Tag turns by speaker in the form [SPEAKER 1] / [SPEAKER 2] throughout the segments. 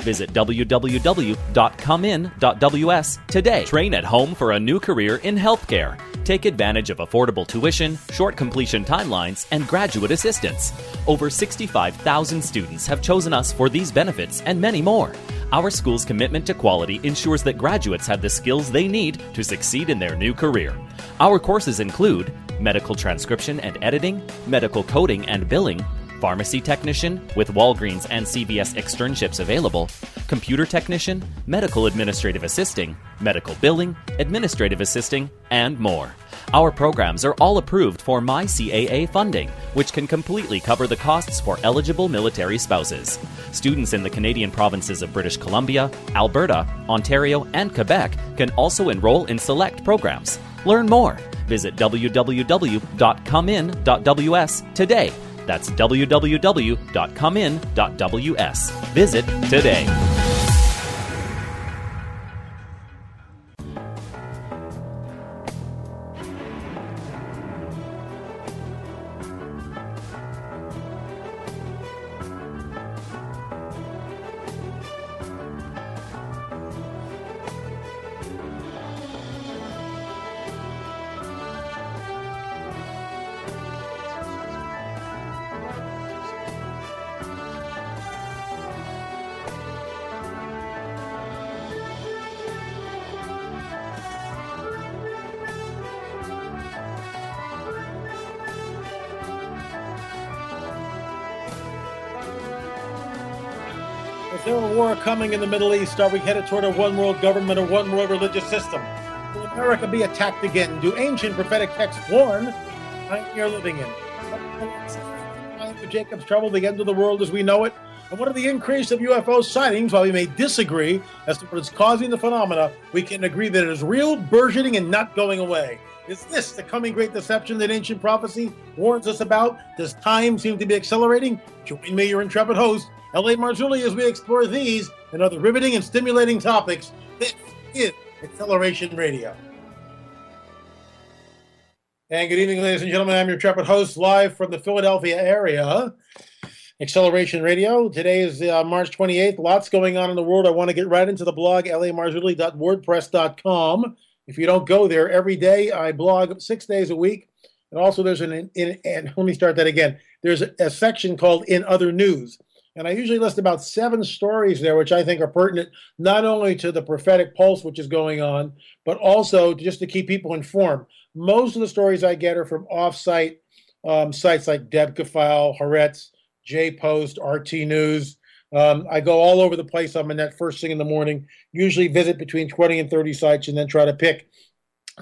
[SPEAKER 1] Visit www.comein.ws today. Train at home for a new career in healthcare. Take advantage of affordable tuition, short completion timelines, and graduate assistance. Over 65,000 students have chosen us for these benefits and many more. Our school's commitment to quality ensures that graduates have the skills they need to succeed in their new career. Our courses include medical transcription and editing, medical coding and billing, pharmacy technician with Walgreens and CVS externships available, computer technician, medical administrative assisting, medical billing, administrative assisting, and more. Our programs are all approved for MyCAA funding, which can completely cover the costs for eligible military spouses. Students in the Canadian provinces of British Columbia, Alberta, Ontario, and Quebec can also enroll in select programs. Learn more. Visit www.comein.ws today that's www.comein.ws. Visit today.
[SPEAKER 2] Coming in the Middle East? Are we headed toward a one world government or one world religious system? Will America be attacked again? Do ancient prophetic texts warn the are living in? Jacob's trouble, the end of the world as we know it? And what are the increase of UFO sightings? While we may disagree as to what is causing the phenomena, we can agree that it is real, burgeoning, and not going away. Is this the coming great deception that ancient prophecy warns us about? Does time seem to be accelerating? Join me, your intrepid host, L.A. Marzulli, as we explore these and other riveting and stimulating topics. This is Acceleration Radio. And good evening, ladies and gentlemen. I'm your intrepid host, live from the Philadelphia area. Acceleration Radio. Today is uh, March 28th. Lots going on in the world. I want to get right into the blog, lamarzulli.wordpress.com. If you don't go there every day, I blog six days a week. And also, there's an, in, in, and let me start that again. There's a, a section called In Other News. And I usually list about seven stories there, which I think are pertinent not only to the prophetic pulse which is going on, but also just to keep people informed. Most of the stories I get are from offsite um, sites like Debka File, Haaretz, J Post, RT News. Um, I go all over the place. I'm in that first thing in the morning, usually visit between 20 and 30 sites and then try to pick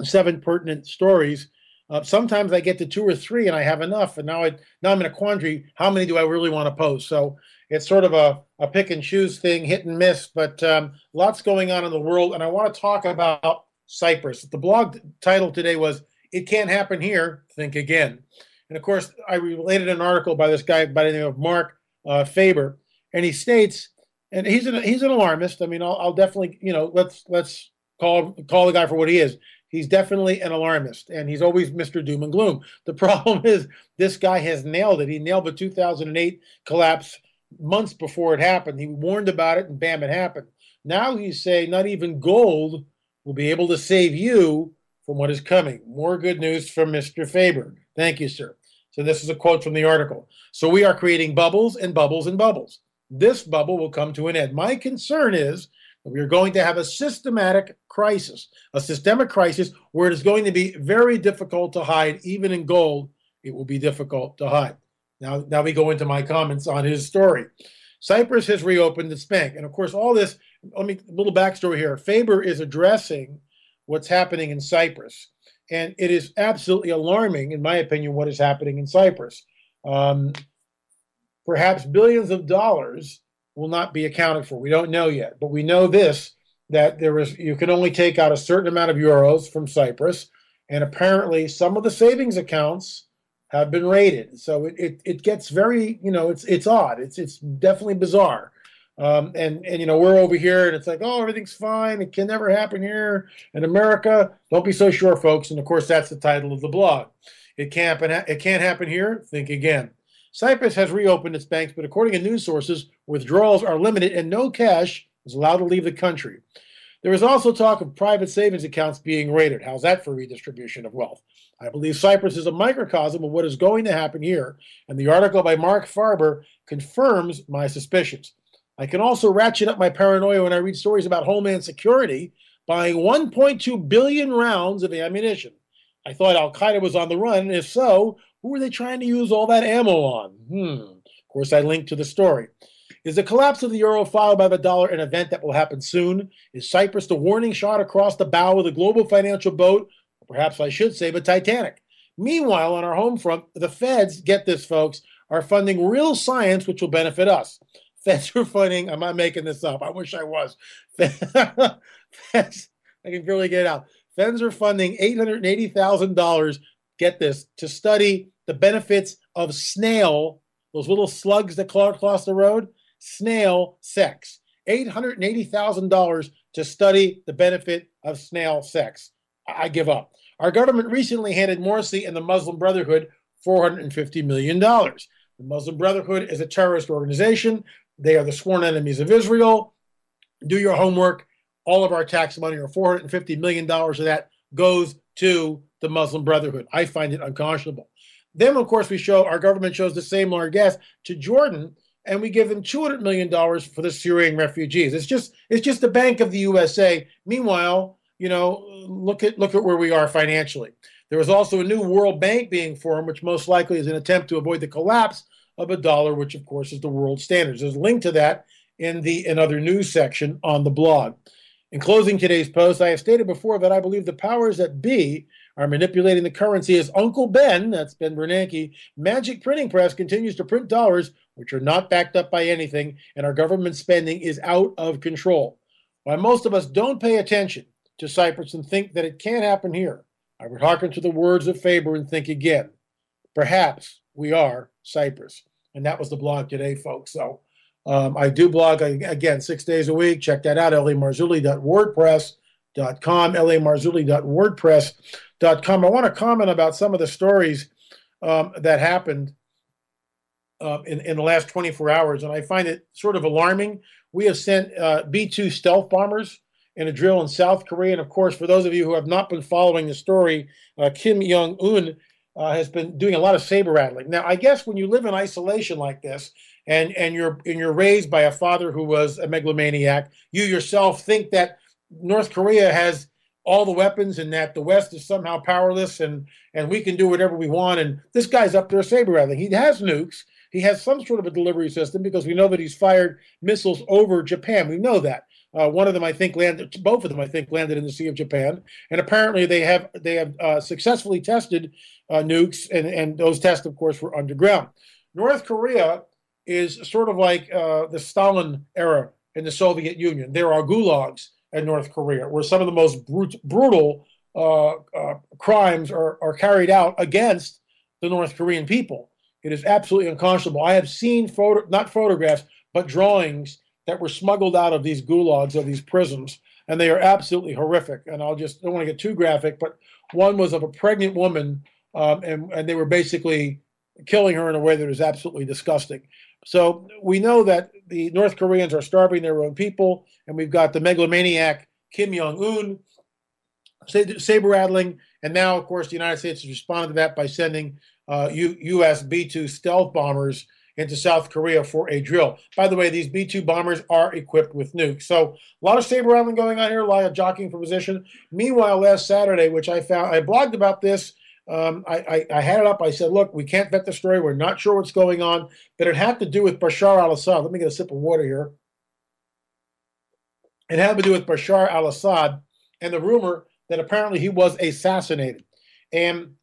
[SPEAKER 2] seven pertinent stories. Uh, sometimes I get to two or three and I have enough. And now I now I'm in a quandary. How many do I really want to post? So it's sort of a, a pick and choose thing, hit and miss, but um, lots going on in the world. And I want to talk about Cyprus. The blog title today was It Can't Happen Here, Think Again. And of course, I related an article by this guy by the name of Marc uh, Faber, and he states, and he's an he's an alarmist. I mean, I'll, I'll definitely you know let's let's call call the guy for what he is. He's definitely an alarmist, and he's always Mr. Doom and Gloom. The problem is this guy has nailed it. He nailed the 2008 collapse months before it happened. He warned about it, and bam, it happened. Now he's saying not even gold will be able to save you from what is coming. More good news from Mr. Faber. Thank you, sir. So this is a quote from the article. So we are creating bubbles and bubbles and bubbles. This bubble will come to an end. My concern is that we are going to have a systematic crisis, a systemic crisis where it is going to be very difficult to hide, even in gold. It will be difficult to hide. Now, now we go into my comments on his story. Cyprus has reopened its bank, and of course, all this. Let me a little backstory here. Faber is addressing what's happening in Cyprus, and it is absolutely alarming, in my opinion, what is happening in Cyprus. Um, perhaps billions of dollars will not be accounted for. We don't know yet, but we know this that there is you can only take out a certain amount of euros from Cyprus, and apparently some of the savings accounts have been raided. So it, it, it gets very, you know, it's it's odd. It's it's definitely bizarre. Um, and and you know we're over here and it's like oh everything's fine it can never happen here in America don't be so sure folks and of course that's the title of the blog it can't it can't happen here think again Cyprus has reopened its banks but according to news sources withdrawals are limited, and no cash is allowed to leave the country. There is also talk of private savings accounts being raided. How's that for redistribution of wealth? I believe Cyprus is a microcosm of what is going to happen here, and the article by Marc Faber confirms my suspicions. I can also ratchet up my paranoia when I read stories about Homeland Security buying 1.2 billion rounds of ammunition. I thought Al Qaeda was on the run, and if so, who were they trying to use all that ammo on? Hmm. Of course, I linked to the story. Is the collapse of the euro followed by the dollar an event that will happen soon? Is Cyprus the warning shot across the bow of the global financial boat? Perhaps I should say the Titanic. Meanwhile, on our home front, the feds, get this, folks, are funding real science which will benefit us. Feds are funding, I'm not making this up. I wish I was. Feds, I can barely get it out. Feds are funding $880,000, get this, to study the benefits of snail, those little slugs that crawl across the road, snail sex. $880,000 to study the benefit of snail sex. I give up. Our government recently handed Morsi and the Muslim Brotherhood $450 million. The Muslim Brotherhood is a terrorist organization. They are the sworn enemies of Israel. Do your homework. All of our tax money, or $450 million of that, goes to the Muslim Brotherhood. I find it unconscionable. Then, of course, we show our government shows the same large gas to Jordan, and we give them $200 million for the Syrian refugees. It's just it's just the Bank of the USA. Meanwhile, you know, look at look at where we are financially. There is also a new World Bank being formed, which most likely is an attempt to avoid the collapse of a dollar, which of course is the world standards. There's a link to that in the another news section on the blog. In closing today's post, I have stated before that I believe the powers that be are manipulating the currency as Uncle Ben, that's Ben Bernanke, magic printing press continues to print dollars which are not backed up by anything, and our government spending is out of control. While most of us don't pay attention to Cyprus and think that it can't happen here, I would hearken to the words of Faber and think again. Perhaps we are Cyprus. And that was the blog today, folks. So um, I do blog again six days a week. Check that out, lamarzulli.wordpress.com, lamarzulli.wordpress.com. I want to comment about some of the stories um, that happened uh, in, in the last 24 hours, and I find it sort of alarming. We have sent uh, B 2 stealth bombers in a drill in South Korea. And of course, for those of you who have not been following the story, uh, Kim Jong un uh, has been doing a lot of saber rattling. Now, I guess when you live in isolation like this, and and you're and you're raised by a father who was a megalomaniac, you yourself think that North Korea has all the weapons and that the West is somehow powerless and and we can do whatever we want. And this guy's up there saber rattling. He has nukes. He has some sort of a delivery system because we know that he's fired missiles over Japan. We know that. Uh, one of them, I think, landed. Both of them, I think, landed in the Sea of Japan. And apparently, they have they have uh, successfully tested uh, nukes, and and those tests, of course, were underground. North Korea is sort of like uh, the Stalin era in the Soviet Union. There are gulags in North Korea where some of the most brut- brutal uh, uh, crimes are, are carried out against the North Korean people. It is absolutely unconscionable. I have seen photo, not photographs, but drawings that were smuggled out of these gulags, of these prisons, and they are absolutely horrific. And I'll just don't want to get too graphic, but one was of a pregnant woman, um, and and they were basically killing her in a way that is absolutely disgusting. So we know that the North Koreans are starving their own people, and we've got the megalomaniac Kim Jong Un saber rattling, and now, of course, the United States has responded to that by sending uh, U- U.S. B-2 stealth bombers into South Korea for a drill. By the way, these B 2 bombers are equipped with nukes. So a lot of saber rattling going on here, a lot of jockeying for position. Meanwhile, last Saturday, which I found, I blogged about this. Um, I, I, I, had it up. I said, look, we can't vet the story. We're not sure what's going on. But it had to do with Bashar al Assad. Let me get a sip of water here. It had to do with Bashar al Assad and the rumor that apparently he was assassinated. And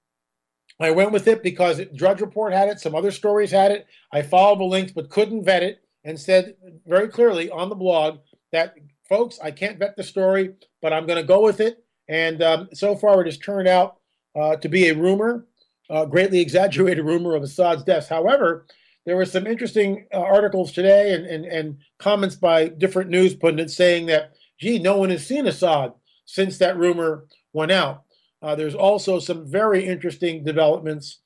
[SPEAKER 2] I went with it because Drudge Report had it, some other stories had it. I followed the links but couldn't vet it and said very clearly on the blog that, folks, I can't vet the story, but I'm going to go with it. And um, so far, it has turned out uh, to be a rumor, uh, greatly exaggerated rumor of Assad's death. However, there were some interesting uh, articles today and, and, and comments by different news pundits saying that, gee, no one has seen Assad since that rumor went out. Uh, there's also some very interesting developments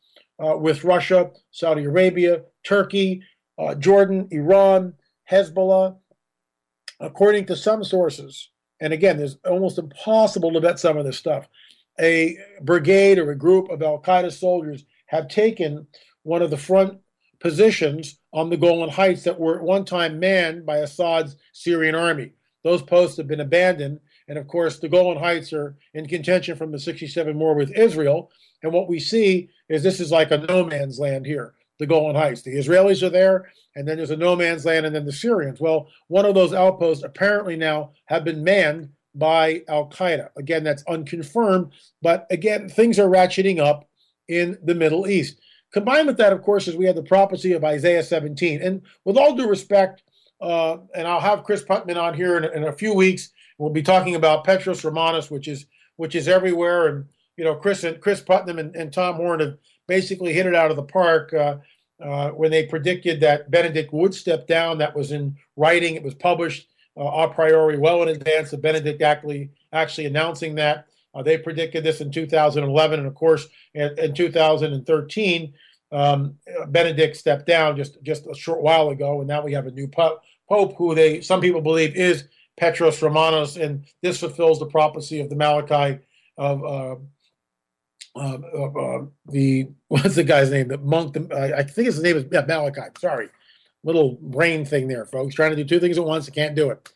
[SPEAKER 2] uh, with Russia, Saudi Arabia, Turkey, uh, Jordan, Iran, Hezbollah. According to some sources, and again, it's almost impossible to vet some of this stuff, a brigade or a group of Al Qaeda soldiers have taken one of the front positions on the Golan Heights that were at one time manned by Assad's Syrian army. Those posts have been abandoned. And of course, the Golan Heights are in contention from the 67 war with Israel. And what we see is this is like a no man's land here, the Golan Heights. The Israelis are there, and then there's a no man's land, and then the Syrians. Well, one of those outposts apparently now have been manned by Al Qaeda. Again, that's unconfirmed, but again, things are ratcheting up in the Middle East. Combined with that, of course, is we have the prophecy of Isaiah 17. And with all due respect, uh, and I'll have Chris Putnam on here in, in, a few weeks. We'll be talking about Petrus Romanus, which is which is everywhere. And you know, Chris and Chris Putnam and, and Tom Horn have basically hit it out of the park uh, uh, when they predicted that Benedict would step down. That was in writing. It was published a priori well in advance of Benedict actually actually announcing that. Uh, they predicted this in 2011, and of course, in, in 2013, um, Benedict stepped down just just a short while ago, and now we have a new pope, pope who they some people believe is Petrus Romanus, and this fulfills the prophecy of the Malachi of. Uh, uh, uh, the what's the guy's name? The monk. The, I think his name is yeah, Malachi. Sorry, little brain thing there, folks. Trying to do two things at once, I can't do it.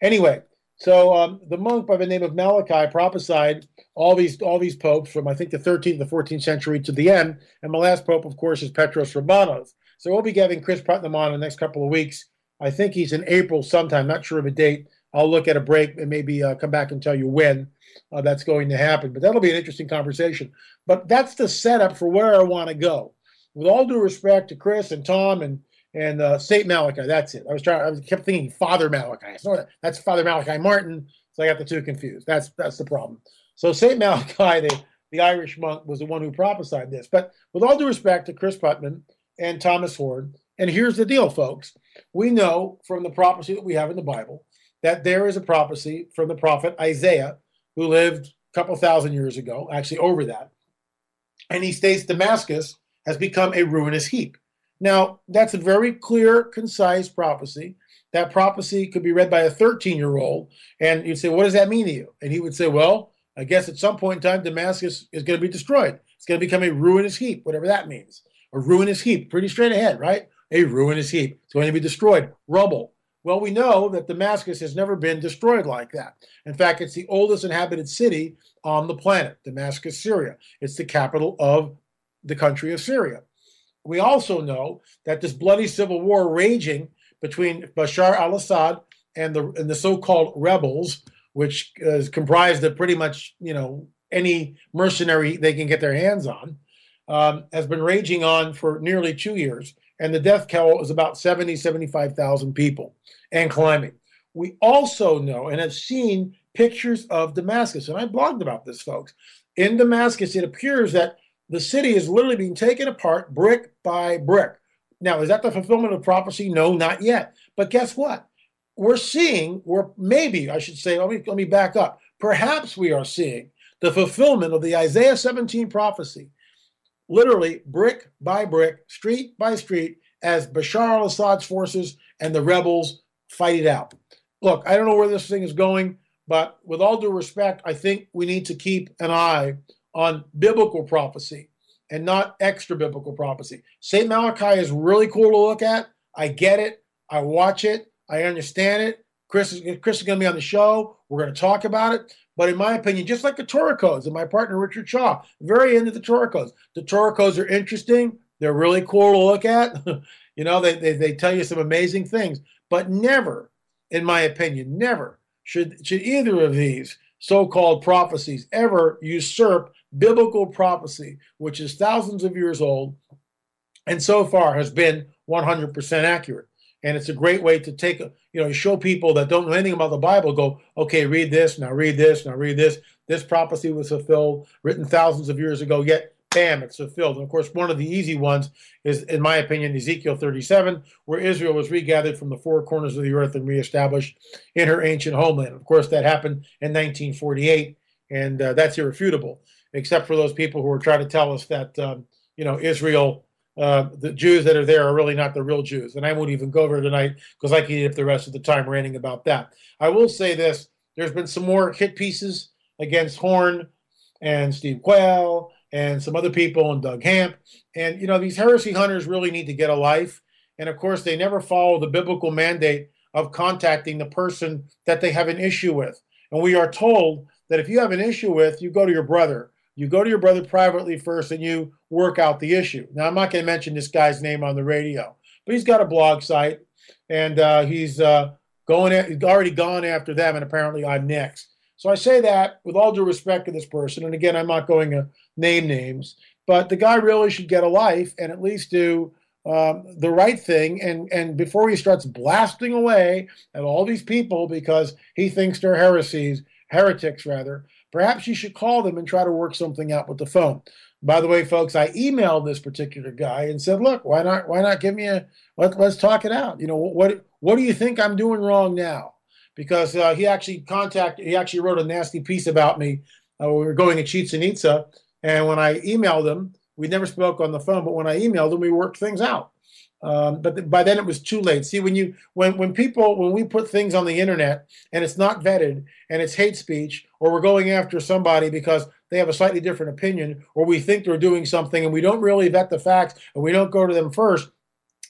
[SPEAKER 2] Anyway, so um, the monk by the name of Malachi prophesied all these all these popes from I think the 13th to the 14th century to the end, and the last pope, of course, is Petrus Romanus. So we'll be getting Chris Putnam on in the next couple of weeks. I think he's in April sometime. Not sure of a date. I'll look at a break and maybe uh, come back and tell you when uh, that's going to happen. But that'll be an interesting conversation. But that's the setup for where I want to go. With all due respect to Chris and Tom and and uh, Saint Malachi. That's it. I was trying. I was kept thinking Father Malachi. So that's Father Malachi Martin. So I got the two confused. That's that's the problem. So Saint Malachi, the the Irish monk, was the one who prophesied this. But with all due respect to Chris Putnam and Thomas Horn, and here's the deal, folks. We know from the prophecy that we have in the Bible that there is a prophecy from the prophet Isaiah, who lived a couple thousand years ago, actually over that, and he states Damascus has become a ruinous heap. Now, that's a very clear, concise prophecy. That prophecy could be read by a 13 year old, and you'd say, What does that mean to you? And he would say, Well, I guess at some point in time, Damascus is going to be destroyed. It's going to become a ruinous heap, whatever that means. A ruinous heap, pretty straight ahead, right? A ruinous heap. It's going to be destroyed, rubble. Well, we know that Damascus has never been destroyed like that. In fact, it's the oldest inhabited city on the planet, Damascus, Syria. It's the capital of the country of Syria. We also know that this bloody civil war raging between Bashar al Assad and the, and the so called rebels, which is comprised of pretty much, you know, any mercenary they can get their hands on, um, has been raging on for nearly two years. And the death toll is about 70, 75,000 people and climbing. We also know and have seen pictures of Damascus, and I blogged about this, folks. In Damascus, it appears that the city is literally being taken apart brick by brick. Now, is that the fulfillment of prophecy? No, not yet. But guess what? We're seeing, or maybe I should say, let me let me back up. Perhaps we are seeing the fulfillment of the Isaiah 17 prophecy, literally brick by brick, street by street, as Bashar al-Assad's forces and the rebels fight it out. Look, I don't know where this thing is going, but with all due respect, I think we need to keep an eye on biblical prophecy and not extra biblical prophecy. St. Malachi is really cool to look at. I get it. I watch it. I understand it. Chris is, Chris is going to be on the show. We're going to talk about it. But in my opinion, just like the Torah codes and my partner Richard Shaw, very into the Torah codes. The Torah codes are interesting. They're really cool to look at. you know, they, they, they tell you some amazing things. But never, in my opinion, never should, should either of these so-called prophecies ever usurp biblical prophecy, which is thousands of years old and so far has been 100% accurate. And it's a great way to take, you know, show people that don't know anything about the Bible, go, okay, read this, now read this, now read this. This prophecy was fulfilled, written thousands of years ago, yet bam, it's fulfilled. And of course, one of the easy ones is, in my opinion, Ezekiel 37, where Israel was regathered from the four corners of the earth and reestablished in her ancient homeland. Of course, that happened in 1948, and uh, that's irrefutable except for those people who are trying to tell us that um, you know Israel uh, the Jews that are there are really not the real Jews. And I won't even go over tonight because I can eat up the rest of the time ranting about that. I will say this there's been some more hit pieces against Horn and Steve Quayle and some other people and Doug Hamp. And, you know, these heresy hunters really need to get a life. And of course, they never follow the biblical mandate of contacting the person that they have an issue with. And we are told that if you have an issue with, you go to your brother. You go to your brother privately first and you work out the issue. Now, I'm not going to mention this guy's name on the radio, but he's got a blog site and uh, he's uh, going, at, he's already gone after them, and apparently I'm next. So I say that with all due respect to this person. And again, I'm not going to name names, but the guy really should get a life and at least do um, the right thing. And, and before he starts blasting away at all these people because he thinks they're heresies, heretics rather, perhaps you should call them and try to work something out with the phone. By the way, folks, I emailed this particular guy and said, "Look, why not? Why not give me a let, us talk it out? You know, what what do you think I'm doing wrong now?" Because uh, he actually contacted, he actually wrote a nasty piece about me. Uh, we were going to Chichen Itza, and when I emailed him, we never spoke on the phone, but when I emailed him, we worked things out. Um, but by then it was too late. See, when you when when people when we put things on the internet and it's not vetted and it's hate speech, or we're going after somebody because they have a slightly different opinion, or we think they're doing something and we don't really vet the facts and we don't go to them first,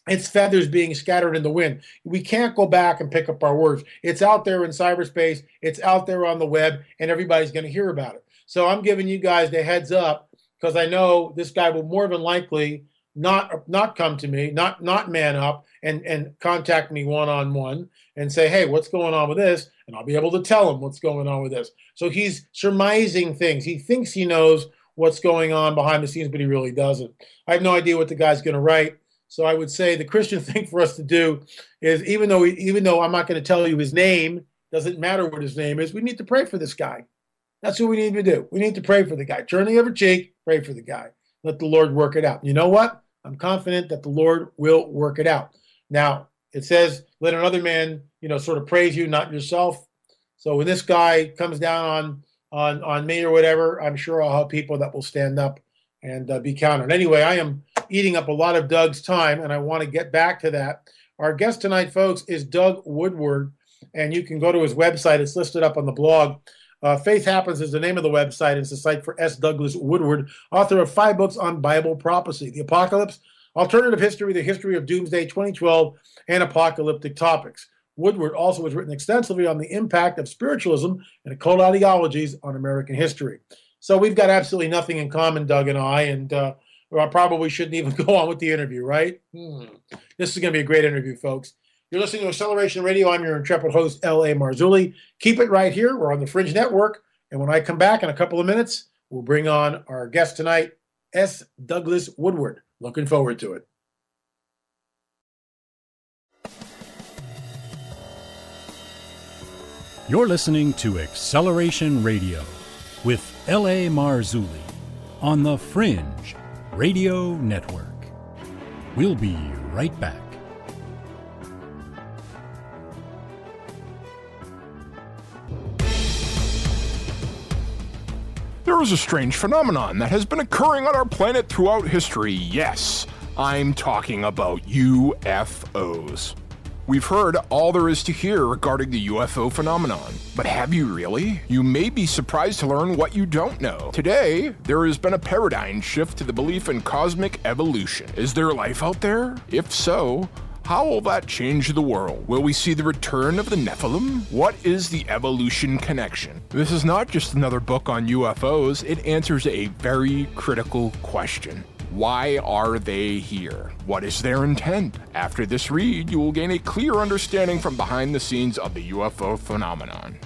[SPEAKER 2] it's feathers being scattered in the wind. We can't go back and pick up our words. It's out there in cyberspace, it's out there on the web, and everybody's going to hear about it. So I'm giving you guys the heads up because I know this guy will more than likely not not come to me, not not man up and and contact me one on one and say, "Hey, what's going on with this?" and I'll be able to tell him what's going on with this. So he's surmising things. He thinks he knows what's going on behind the scenes, but he really doesn't. I have no idea what the guy's going to write. So I would say the Christian thing for us to do is even though even though I'm not going to tell you his name, doesn't matter what his name is, we need to pray for this guy. That's what we need to do. We need to pray for the guy. Turn the other cheek, pray for the guy. Let the Lord work it out. You know what? I'm confident that the Lord will work it out. Now, it says, let another man, you know, sort of praise you, not yourself. So when this guy comes down on on on me or whatever, I'm sure I'll have people that will stand up and uh, be counted. Anyway, I am eating up a lot of Doug's time, and I want to get back to that. Our guest tonight, folks, is Doug Woodward, and you can go to his website. It's listed up on the blog. Uh, Faith Happens is the name of the website. It's the site for S. Douglas Woodward, author of five books on Bible prophecy, the Apocalypse, Alternative History, the History of Doomsday 2012, and Apocalyptic Topics. Woodward also has written extensively on the impact of spiritualism and occult ideologies on American history. So we've got absolutely nothing in common, Doug and I, and uh, I probably shouldn't even go on with the interview, right? Hmm. This is going to be a great interview, folks. You're listening to Acceleration Radio. I'm your intrepid host, L.A. Marzulli. Keep it right here. We're on the Fringe Network. And when I come back in a couple of minutes, we'll bring on our guest tonight, S. Douglas Woodward. Looking forward to it.
[SPEAKER 3] You're listening to Acceleration Radio with L.A. Marzulli on the Fringe Radio Network. We'll be right back.
[SPEAKER 4] There is a strange phenomenon that has been occurring on our planet throughout history. Yes, I'm talking about UFOs. We've heard all there is to hear regarding the UFO phenomenon, but have you really? You may be surprised to learn what you don't know. Today, there has been a paradigm shift to the belief in cosmic evolution. Is there life out there? If so, how will that change the world? Will we see the return of the Nephilim? What is the evolution connection? This is not just another book on UFOs, it answers a very critical question. Why are they here? What is their intent? After this read, you will gain a clear understanding from behind the scenes of the UFO phenomenon.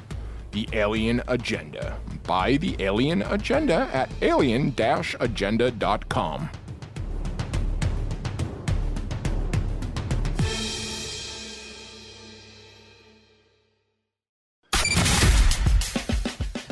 [SPEAKER 4] The Alien Agenda. Buy The Alien Agenda at alien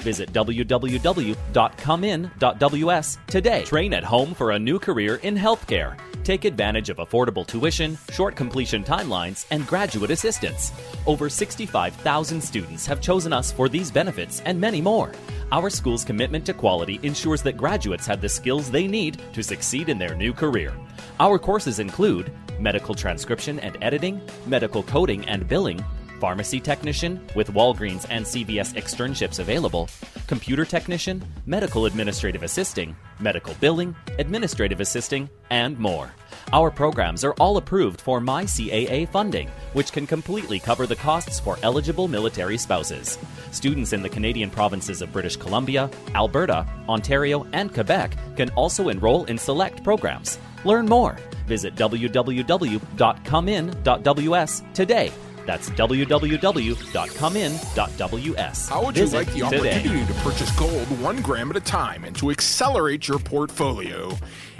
[SPEAKER 1] Visit www.comein.ws today. Train at home for a new career in healthcare. Take advantage of affordable tuition, short completion timelines, and graduate assistance. Over 65,000 students have chosen us for these benefits and many more. Our school's commitment to quality ensures that graduates have the skills they need to succeed in their new career. Our courses include medical transcription and editing, medical coding and billing, pharmacy technician with Walgreens and CVS externships available, computer technician, medical administrative assisting, medical billing, administrative assisting, and more. Our programs are all approved for MyCAA funding, which can completely cover the costs for eligible military spouses. Students in the Canadian provinces of British Columbia, Alberta, Ontario, and Quebec can also enroll in select programs. Learn more. Visit www.comein.ws today that's www.comein.ws.
[SPEAKER 4] How would you Visit like the opportunity today. to purchase gold one gram at a time and to accelerate your portfolio?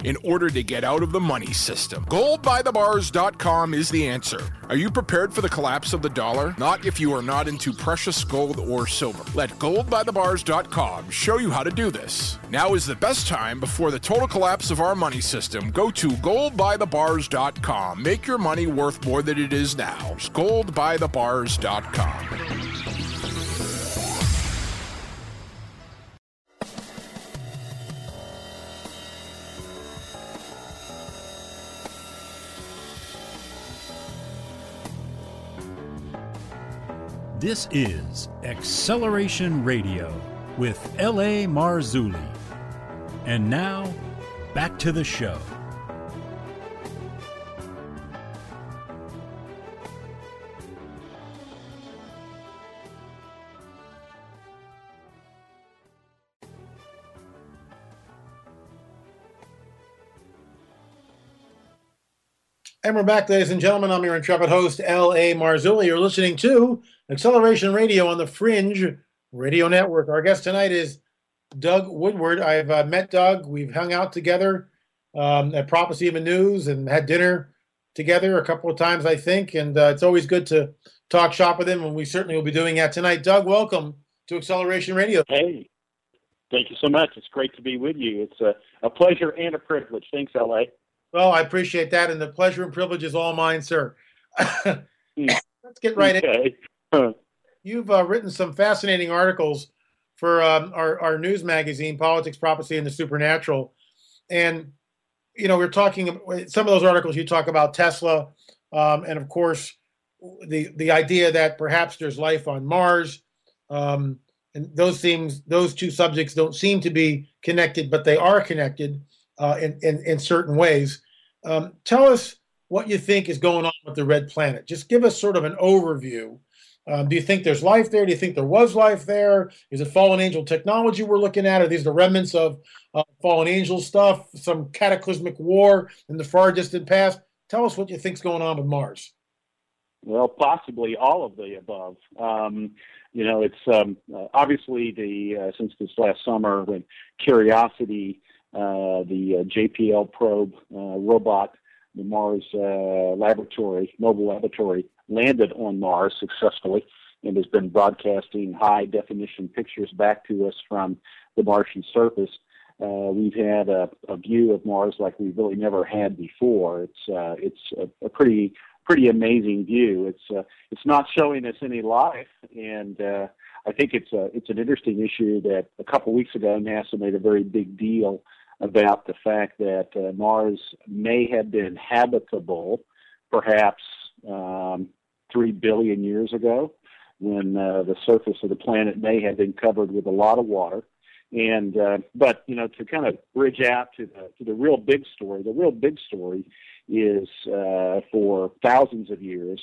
[SPEAKER 4] In order to get out of the money system. Goldbythebars.com is the answer. Are you prepared for the collapse of the dollar? Not if you are not into precious gold or silver. Let goldbythebars.com show you how to do this. Now is the best time before the total collapse of our money system. Go to goldbythebars.com. Make your money worth more than it is now. It's goldbythebars.com.
[SPEAKER 3] This is Acceleration Radio with L.A. Marzulli. And now, back to the show.
[SPEAKER 2] And we're back, ladies and gentlemen. I'm your intrepid host, L.A. Marzulli. You're listening to Acceleration Radio on the Fringe Radio Network. Our guest tonight is Doug Woodward. I've uh, met Doug. We've hung out together um, at Prophecy of the News and had dinner together a couple of times, I think. And uh, it's always good to talk shop with him, and we certainly will be doing that tonight. Doug, welcome to Acceleration Radio.
[SPEAKER 5] Hey, thank you so much. It's great to be with you. It's a, a pleasure and a privilege. Thanks, LA.
[SPEAKER 2] Well, I appreciate that, and the pleasure and privilege is all mine, sir. Hmm. Let's get right okay. in. You've uh, written some fascinating articles for um, our, our news magazine, Politics, Prophecy, and the Supernatural. And, you know, we're talking, some of those articles you talk about Tesla, um, and of course, the, the idea that perhaps there's life on Mars. Um, and those themes, those two subjects don't seem to be connected, but they are connected uh, in, in, in certain ways. Um, tell us what you think is going on with the red planet. Just give us sort of an overview um, do you think there's life there? Do you think there was life there? Is it fallen angel technology we're looking at? Are these the remnants of uh, fallen angel stuff? Some cataclysmic war in the far distant past? Tell us what you think's going on with Mars.
[SPEAKER 5] Well, possibly all of the above. Um, you know, it's um, uh, obviously the uh, since this last summer when Curiosity, uh, the uh, JPL probe uh, robot, the Mars laboratory, mobile laboratory, landed on Mars successfully and has been broadcasting high definition pictures back to us from the Martian surface. Uh, we've had a, a, view of Mars like we've really never had before. It's uh, it's a, a, pretty pretty amazing view. It's uh, it's not showing us any life, and uh, I think it's a it's an interesting issue that a couple weeks ago NASA made a very big deal about the fact that uh, Mars may have been habitable, perhaps um, three billion years ago, when uh, the surface of the planet may have been covered with a lot of water. And uh, but you know to kind of bridge out to the to the real big story. The real big story is uh, for thousands of years,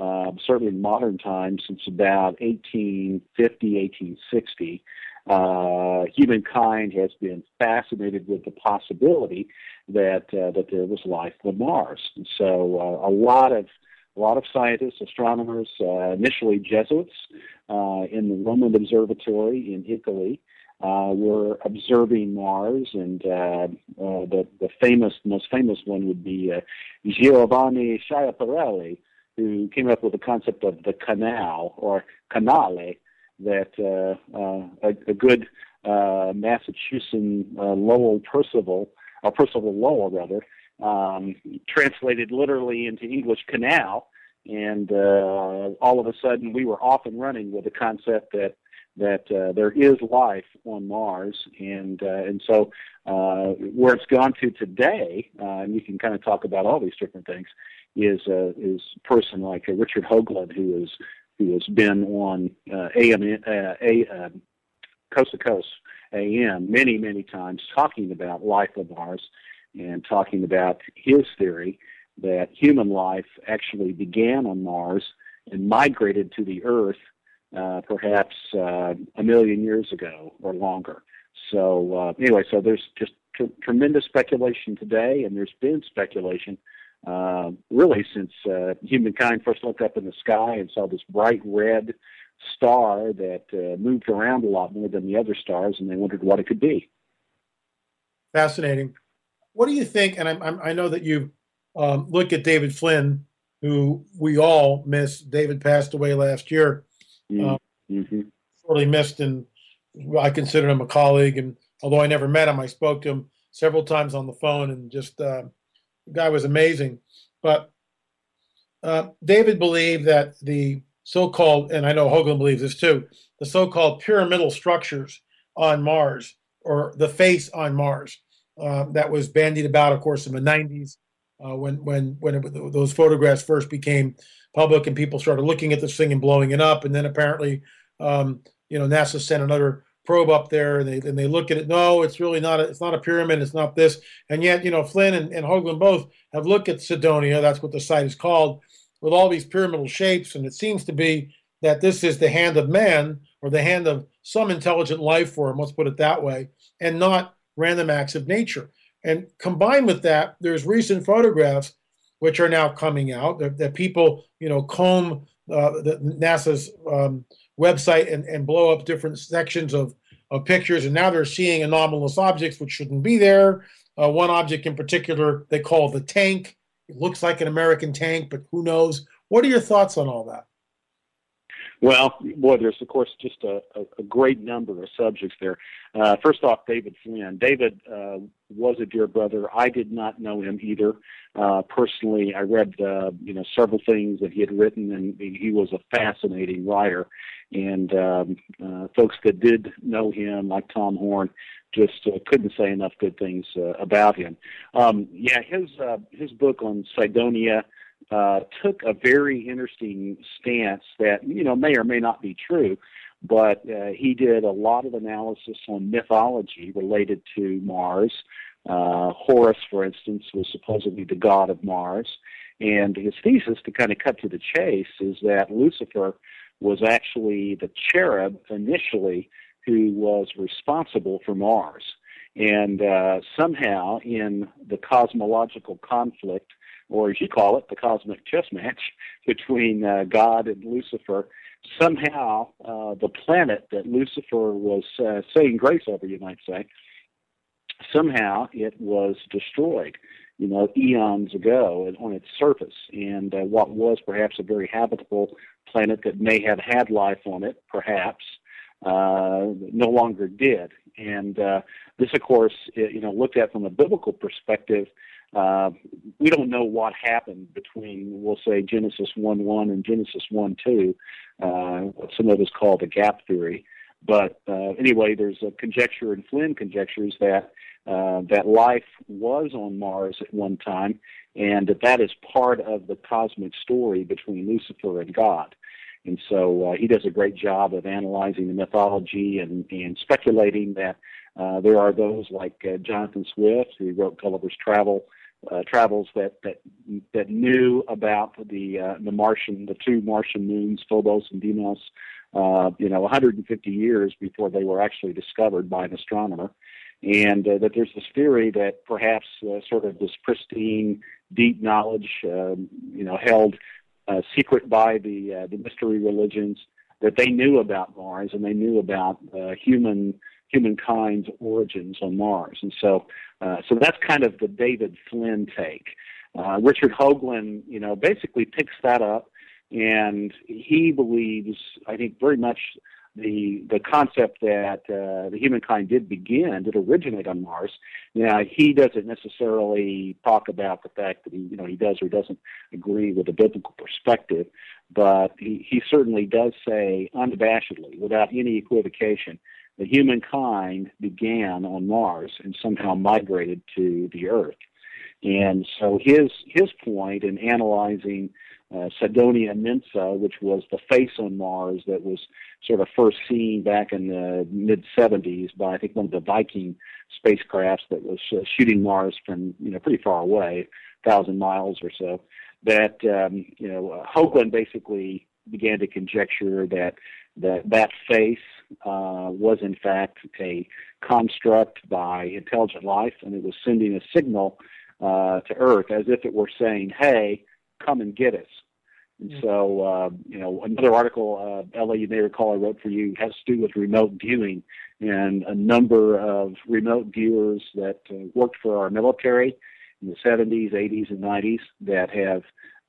[SPEAKER 5] uh, certainly in modern times, since about 1850, 1860. Uh, humankind has been fascinated with the possibility that uh, that there was life on Mars. And so uh, a lot of a lot of scientists, astronomers, uh, initially Jesuits uh, in the Roman Observatory in Italy, uh, were observing Mars, and uh, uh, the the famous, most famous one would be uh, Giovanni Schiaparelli, who came up with the concept of the canal or canale, that a, a, good Massachusetts Lowell Percival, or Percival Lowell rather, um, translated literally into English canal, and uh, all of a sudden we were off and running with the concept that that uh, there is life on Mars, and uh, and so uh, where it's gone to today, uh, and you can kind of talk about all these different things, is uh, is a person like uh, Richard Hoagland who is who has been on AM a uh, coast to coast AM many many times talking about life on Mars and talking about his theory that human life actually began on Mars and migrated to the Earth uh, perhaps uh, a million years ago or longer. So uh, anyway, so there's just tr- tremendous speculation today, and there's been speculation uh, really since uh, humankind first looked up in the sky and saw this bright red star that uh, moved around a lot more than the other stars, and they wondered what it could be.
[SPEAKER 2] Fascinating. What do you think? And I'm, I'm, i know that you um, look at David Flynn, who we all miss. David passed away last year. Mm-hmm. Um, mm-hmm. Sorely missed, and I consider him a colleague. And although I never met him, I spoke to him several times on the phone, and just uh, the guy was amazing. But uh, David believed that the so-called, and I know Hoagland believes this too, the so-called pyramidal structures on Mars or the face on Mars uh, that was bandied about, of course, in the 90s uh, when when when it, those photographs first became public and people started looking at this thing and blowing it up, and then apparently, um, you know, NASA sent another probe up there and they and they look at it. No, it's really not. A, it's not a pyramid. It's not this. And yet, you know, Flynn and, and Hoagland both have looked at Cydonia. That's what the site is called, with all these pyramidal shapes, and it seems to be that this is the hand of man or the hand of some intelligent life form. Let's put it that way, and not random acts of nature. And combined with that, there's recent photographs which are now coming out that, that people, you know, comb uh, the, NASA's um, website and, and blow up different sections of, of pictures. And now they're seeing anomalous objects which shouldn't be there. Uh, one object in particular they call the tank. It looks like an American tank, but who knows? What are your thoughts on all that?
[SPEAKER 5] Well, boy, there's of course just a, a, a great number of subjects there. Uh, first off, David Flynn. David uh, was a dear brother. I did not know him either uh, personally. I read uh, you know several things that he had written, and he was a fascinating writer. And um, uh, folks that did know him, like Tom Horn, just uh, couldn't say enough good things uh, about him. Um, yeah, his uh, his book on Cydonia uh, took a very interesting stance that you know may or may not be true, but uh, he did a lot of analysis on mythology related to Mars. Uh, Horus, for instance, was supposedly the god of Mars, and his thesis, to kind of cut to the chase, is that Lucifer was actually the cherub initially who was responsible for Mars. And uh, somehow, in the cosmological conflict or as you call it, the cosmic chess match between uh, God and Lucifer. Somehow, uh, the planet that Lucifer was uh, saying grace over, you might say, somehow it was destroyed, you know, eons ago on its surface. And uh, what was perhaps a very habitable planet that may have had life on it, perhaps, uh, no longer did. And uh, this, of course, you know, looked at from a biblical perspective, uh, we don't know what happened between, we'll say, Genesis 1 1 and Genesis 1 2, uh, what some of us call the gap theory. But uh, anyway, there's a conjecture, and Flynn conjectures that uh, that life was on Mars at one time, and that that is part of the cosmic story between Lucifer and God. And so uh, he does a great job of analyzing the mythology and, and speculating that uh, there are those like uh, Jonathan Swift, who wrote Gulliver's Travel, uh, travels that that that knew about the uh, the Martian, the two Martian moons, Phobos and Deimos, uh, you know, 150 years before they were actually discovered by an astronomer, and uh, that there's this theory that perhaps uh, sort of this pristine, deep knowledge, um, you know, held uh, secret by the uh, the mystery religions, that they knew about Mars and they knew about uh, human humankind's origins on Mars. And so, uh, so that's kind of the David Flynn take. Uh, Richard Hoagland, you know, basically picks that up, and he believes, I think, very much the the concept that uh, the humankind did begin, did originate on Mars. Now he doesn't necessarily talk about the fact that he you know he does or doesn't agree with the biblical perspective, but he, he certainly does say unabashedly, without any equivocation, that humankind began on Mars and somehow migrated to the Earth. And so his his point in analyzing uh, Cydonia Mensa, which was the face on Mars that was sort of first seen back in the mid 70s by I think one of the Viking spacecrafts that was uh, shooting Mars from you know pretty far away, thousand miles or so. That um, you know uh, Hoagland basically began to conjecture that that that face uh, was in fact a construct by intelligent life, and it was sending a signal uh, to Earth as if it were saying, "Hey, come and get us." And mm-hmm. so, uh, you know, another article, uh, Ella, you may recall I wrote for you, has to do with remote viewing and a number of remote viewers that uh, worked for our military in the 70s, 80s, and 90s that have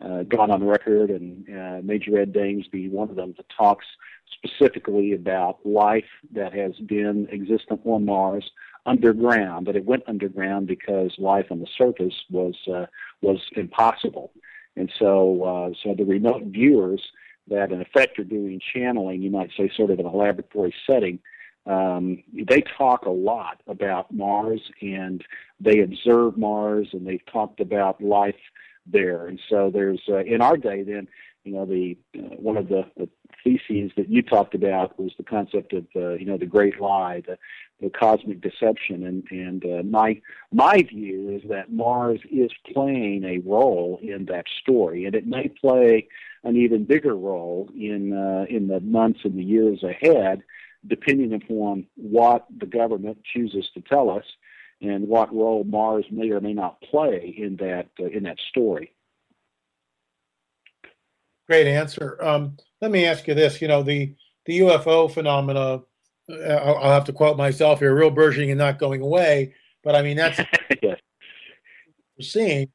[SPEAKER 5] uh, gone on record, and uh, Major Ed Dangsby, one of them, that talks specifically about life that has been existent on Mars underground, but it went underground because life on the surface was uh, was impossible. And so, uh, so the remote viewers that in effect are doing channeling, you might say, sort of in a laboratory setting, um, they talk a lot about Mars and they observe Mars and they've talked about life there. And so there's uh, in our day then, you know, the uh, one of the, the theses that you talked about was the concept of uh, you know the great lie, the the cosmic deception. And, and uh, my, my view is that Mars is playing a role in that story, and it may play an even bigger role in, uh, in the months and the years ahead, depending upon what the government chooses to tell us and what role Mars may or may not play in that, uh, in that story.
[SPEAKER 2] Great answer. Um, let me ask you this. You know, the, the UFO phenomena I'll, I'll have to quote myself here, real burgeoning and not going away. But I mean, that's yes. we're seeing.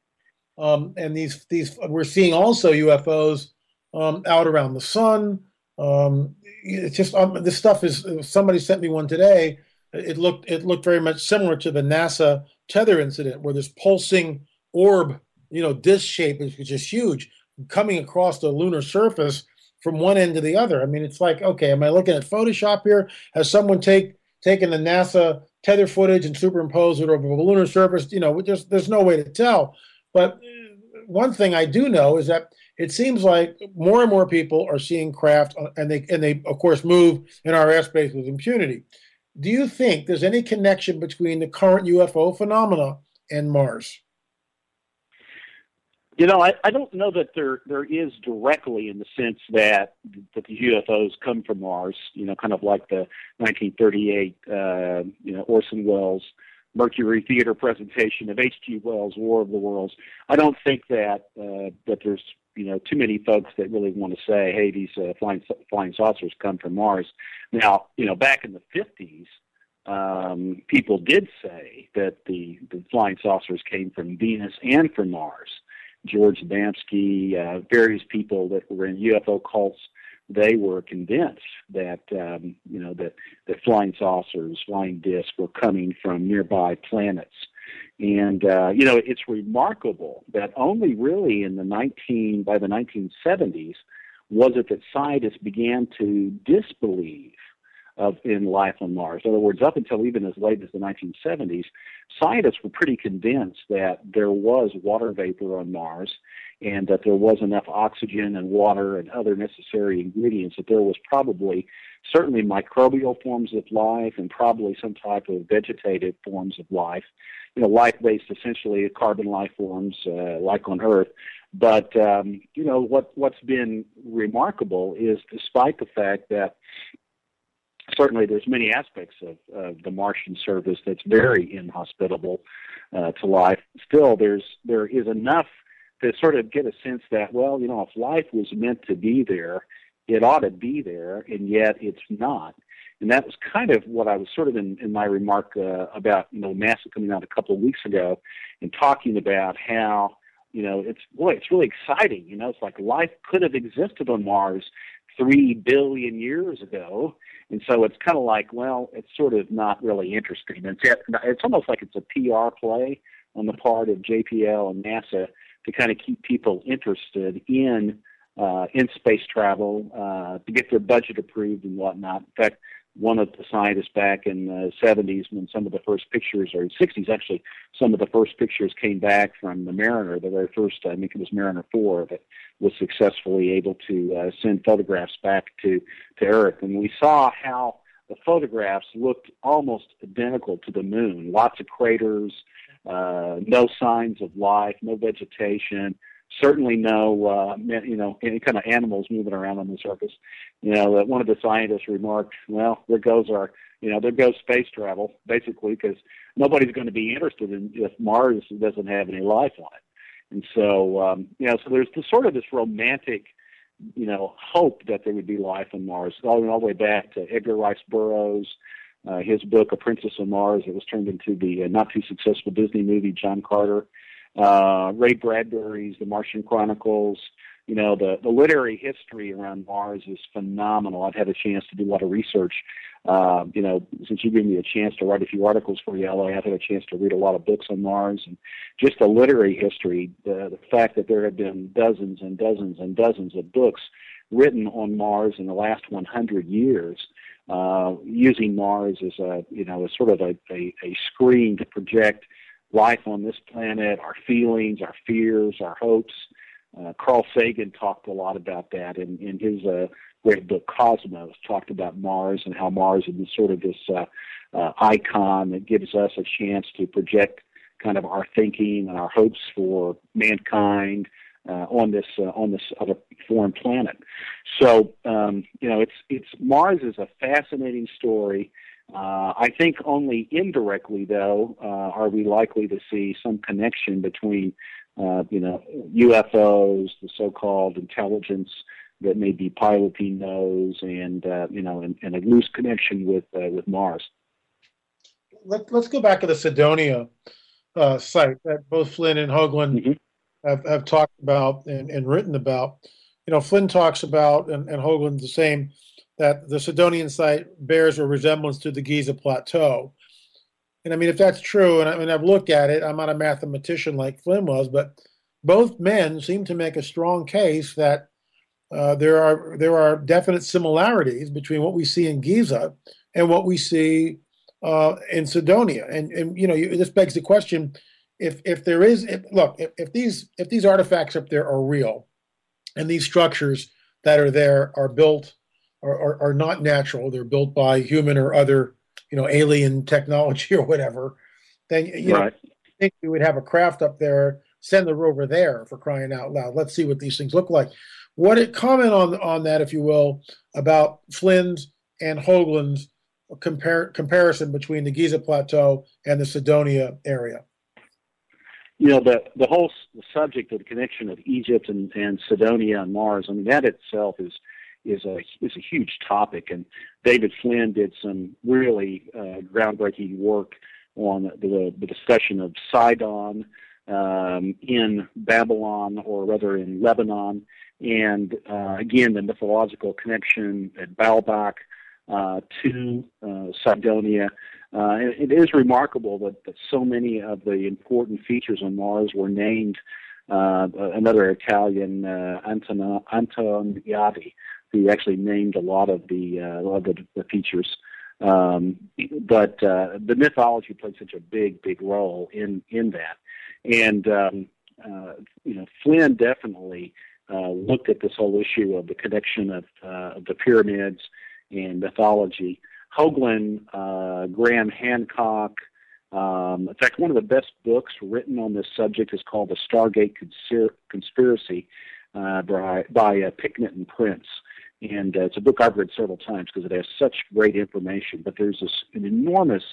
[SPEAKER 2] Um, and these these we're seeing also UFOs um, out around the sun. Um, it's just um, this stuff is. Somebody sent me one today. It looked it looked very much similar to the NASA tether incident, where this pulsing orb, you know, disc shape is just huge, coming across the lunar surface from one end to the other. I mean, it's like, okay, am I looking at Photoshop here? Has someone take taken the NASA tether footage and superimposed it over the lunar surface? You know, there's there's no way to tell. But one thing I do know is that it seems like more and more people are seeing craft, uh, and they and they of course move in our airspace with impunity. Do you think there's any connection between the current UFO phenomena and Mars?
[SPEAKER 5] You know, I, I don't know that there there is directly in the sense that that the UFOs come from Mars. You know, kind of like the 1938, uh, you know, Orson Welles Mercury Theater presentation of H.G. Wells' War of the Worlds. I don't think that uh, that there's you know too many folks that really want to say, hey, these uh, flying flying saucers come from Mars. Now, you know, back in the 50s, um, people did say that the the flying saucers came from Venus and from Mars. George Adamski, uh, various people that were in UFO cults, they were convinced that um, you know that that flying saucers, flying discs were coming from nearby planets, and uh, you know it's remarkable that only really in the 19 by the 1970s was it that scientists began to disbelieve of in life on Mars. In other words, up until even as late as the 1970s, scientists were pretty convinced that there was water vapor on Mars and that there was enough oxygen and water and other necessary ingredients that there was probably certainly microbial forms of life and probably some type of vegetative forms of life you know life based essentially carbon life forms uh, like on earth but um, you know what what's been remarkable is despite the fact that certainly there's many aspects of, of the Martian surface that's very inhospitable uh, to life. Still, there's there is enough to sort of get a sense that well, you know, if life was meant to be there, it ought to be there, and yet it's not. And that was kind of what I was sort of in, in my remark uh, about you know NASA coming out a couple of weeks ago and talking about how you know it's boy it's really exciting. You know, it's like life could have existed on Mars three billion years ago. And so it's kind of like, well, it's sort of not really interesting. It's it's almost like it's a PR play on the part of JPL and NASA to kind of keep people interested in uh, in space travel uh, to get their budget approved and whatnot. In fact, one of the scientists back in the 70s when some of the first pictures, or 60s actually, some of the first pictures came back from the Mariner, the very first, I think it was Mariner 4, that was successfully able to uh, send photographs back to, to Earth. And we saw how the photographs looked almost identical to the moon. Lots of craters, uh, no signs of life, no vegetation, certainly no, uh, you know, any kind of animals moving around on the surface. You know, that one of the scientists remarked, well, there goes our, you know, there goes space travel, basically, because nobody's going to be interested in if Mars doesn't have any life on it. And so, um, you know, so there's this sort of this romantic, you know, hope that there would be life on Mars, all, all the way back to Edgar Rice Burroughs, uh, his book, A Princess on Mars, that was turned into the uh, not too successful Disney movie, John Carter uh, Ray Bradbury's The Martian Chronicles. You know, the, the literary history around Mars is phenomenal. I've had a chance to do a lot of research. Uh, you know, since you gave me a chance to write a few articles for LA, I've had a chance to read a lot of books on Mars and just the literary history, the, the fact that there have been dozens and dozens and dozens of books written on Mars in the last 100 years, uh, using Mars as a, you know, as sort of a, a, a screen to project life on this planet, our feelings, our fears, our hopes. Uh, Carl Sagan talked a lot about that in, in his uh, great book Cosmos, talked about Mars and how Mars is sort of this uh, uh, icon that gives us a chance to project kind of our thinking and our hopes for mankind uh, on this uh, on this other foreign planet. So um, you know, it's it's Mars is a fascinating story. Uh, I think only indirectly, though, uh, are we likely to see some connection between, uh, you know, UFOs, the so-called intelligence that may be piloting those, and uh, you know, and, and, a loose connection with uh, with Mars.
[SPEAKER 2] Let, us go back to the Cydonia uh, site that both Flynn and Hoagland mm-hmm. have, have talked about and, and, written about. You know, Flynn talks about, and, and Hoagland the same that the Cydonian site bears a resemblance to the Giza Plateau. And I mean, if that's true, and I mean, I've looked at it, I'm not a mathematician like Flynn was, but both men seem to make a strong case that uh, there are there are definite similarities between what we see in Giza and what we see uh, in Cydonia. And and you know, you, this begs the question: if if there is, if, look, if, if these if these artifacts up there are real, and these structures that are there are built are, are, are not natural. They're built by human or other, you know, alien technology or whatever. Then you right. know, I think we would have a craft up there. Send the rover there for crying out loud. Let's see what these things look like. What it comment on on that, if you will, about Flynn's and Hoagland's compare, comparison between the Giza Plateau and the Cydonia area?
[SPEAKER 5] You know, the the whole the subject of the connection of Egypt and, and Cydonia and Mars. I mean, that itself is is a is a huge topic, and David Flynn did some really uh, groundbreaking work on the, the discussion of Sidon um, in Babylon, or rather in Lebanon, and uh, again the mythological connection at Baalbek uh, to uh, Cydonia. Uh, it, it is remarkable that, that so many of the important features on Mars were named uh, another Italian, uh, Anton, Antoniadi, who actually named a lot of the uh, a lot of the, the features. Um, but uh, the mythology played such a big, big role in in that, and um, uh, you know Flynn definitely uh, looked at this whole issue of the connection of, uh, of the pyramids and mythology. Hoagland, uh, Graham Hancock. Um, in fact, one of the best books written on this subject is called The Stargate Conspiracy uh, by, by uh, Picknett and Prince and uh, it's a book I've read several times because it has such great information. But there's this an enormous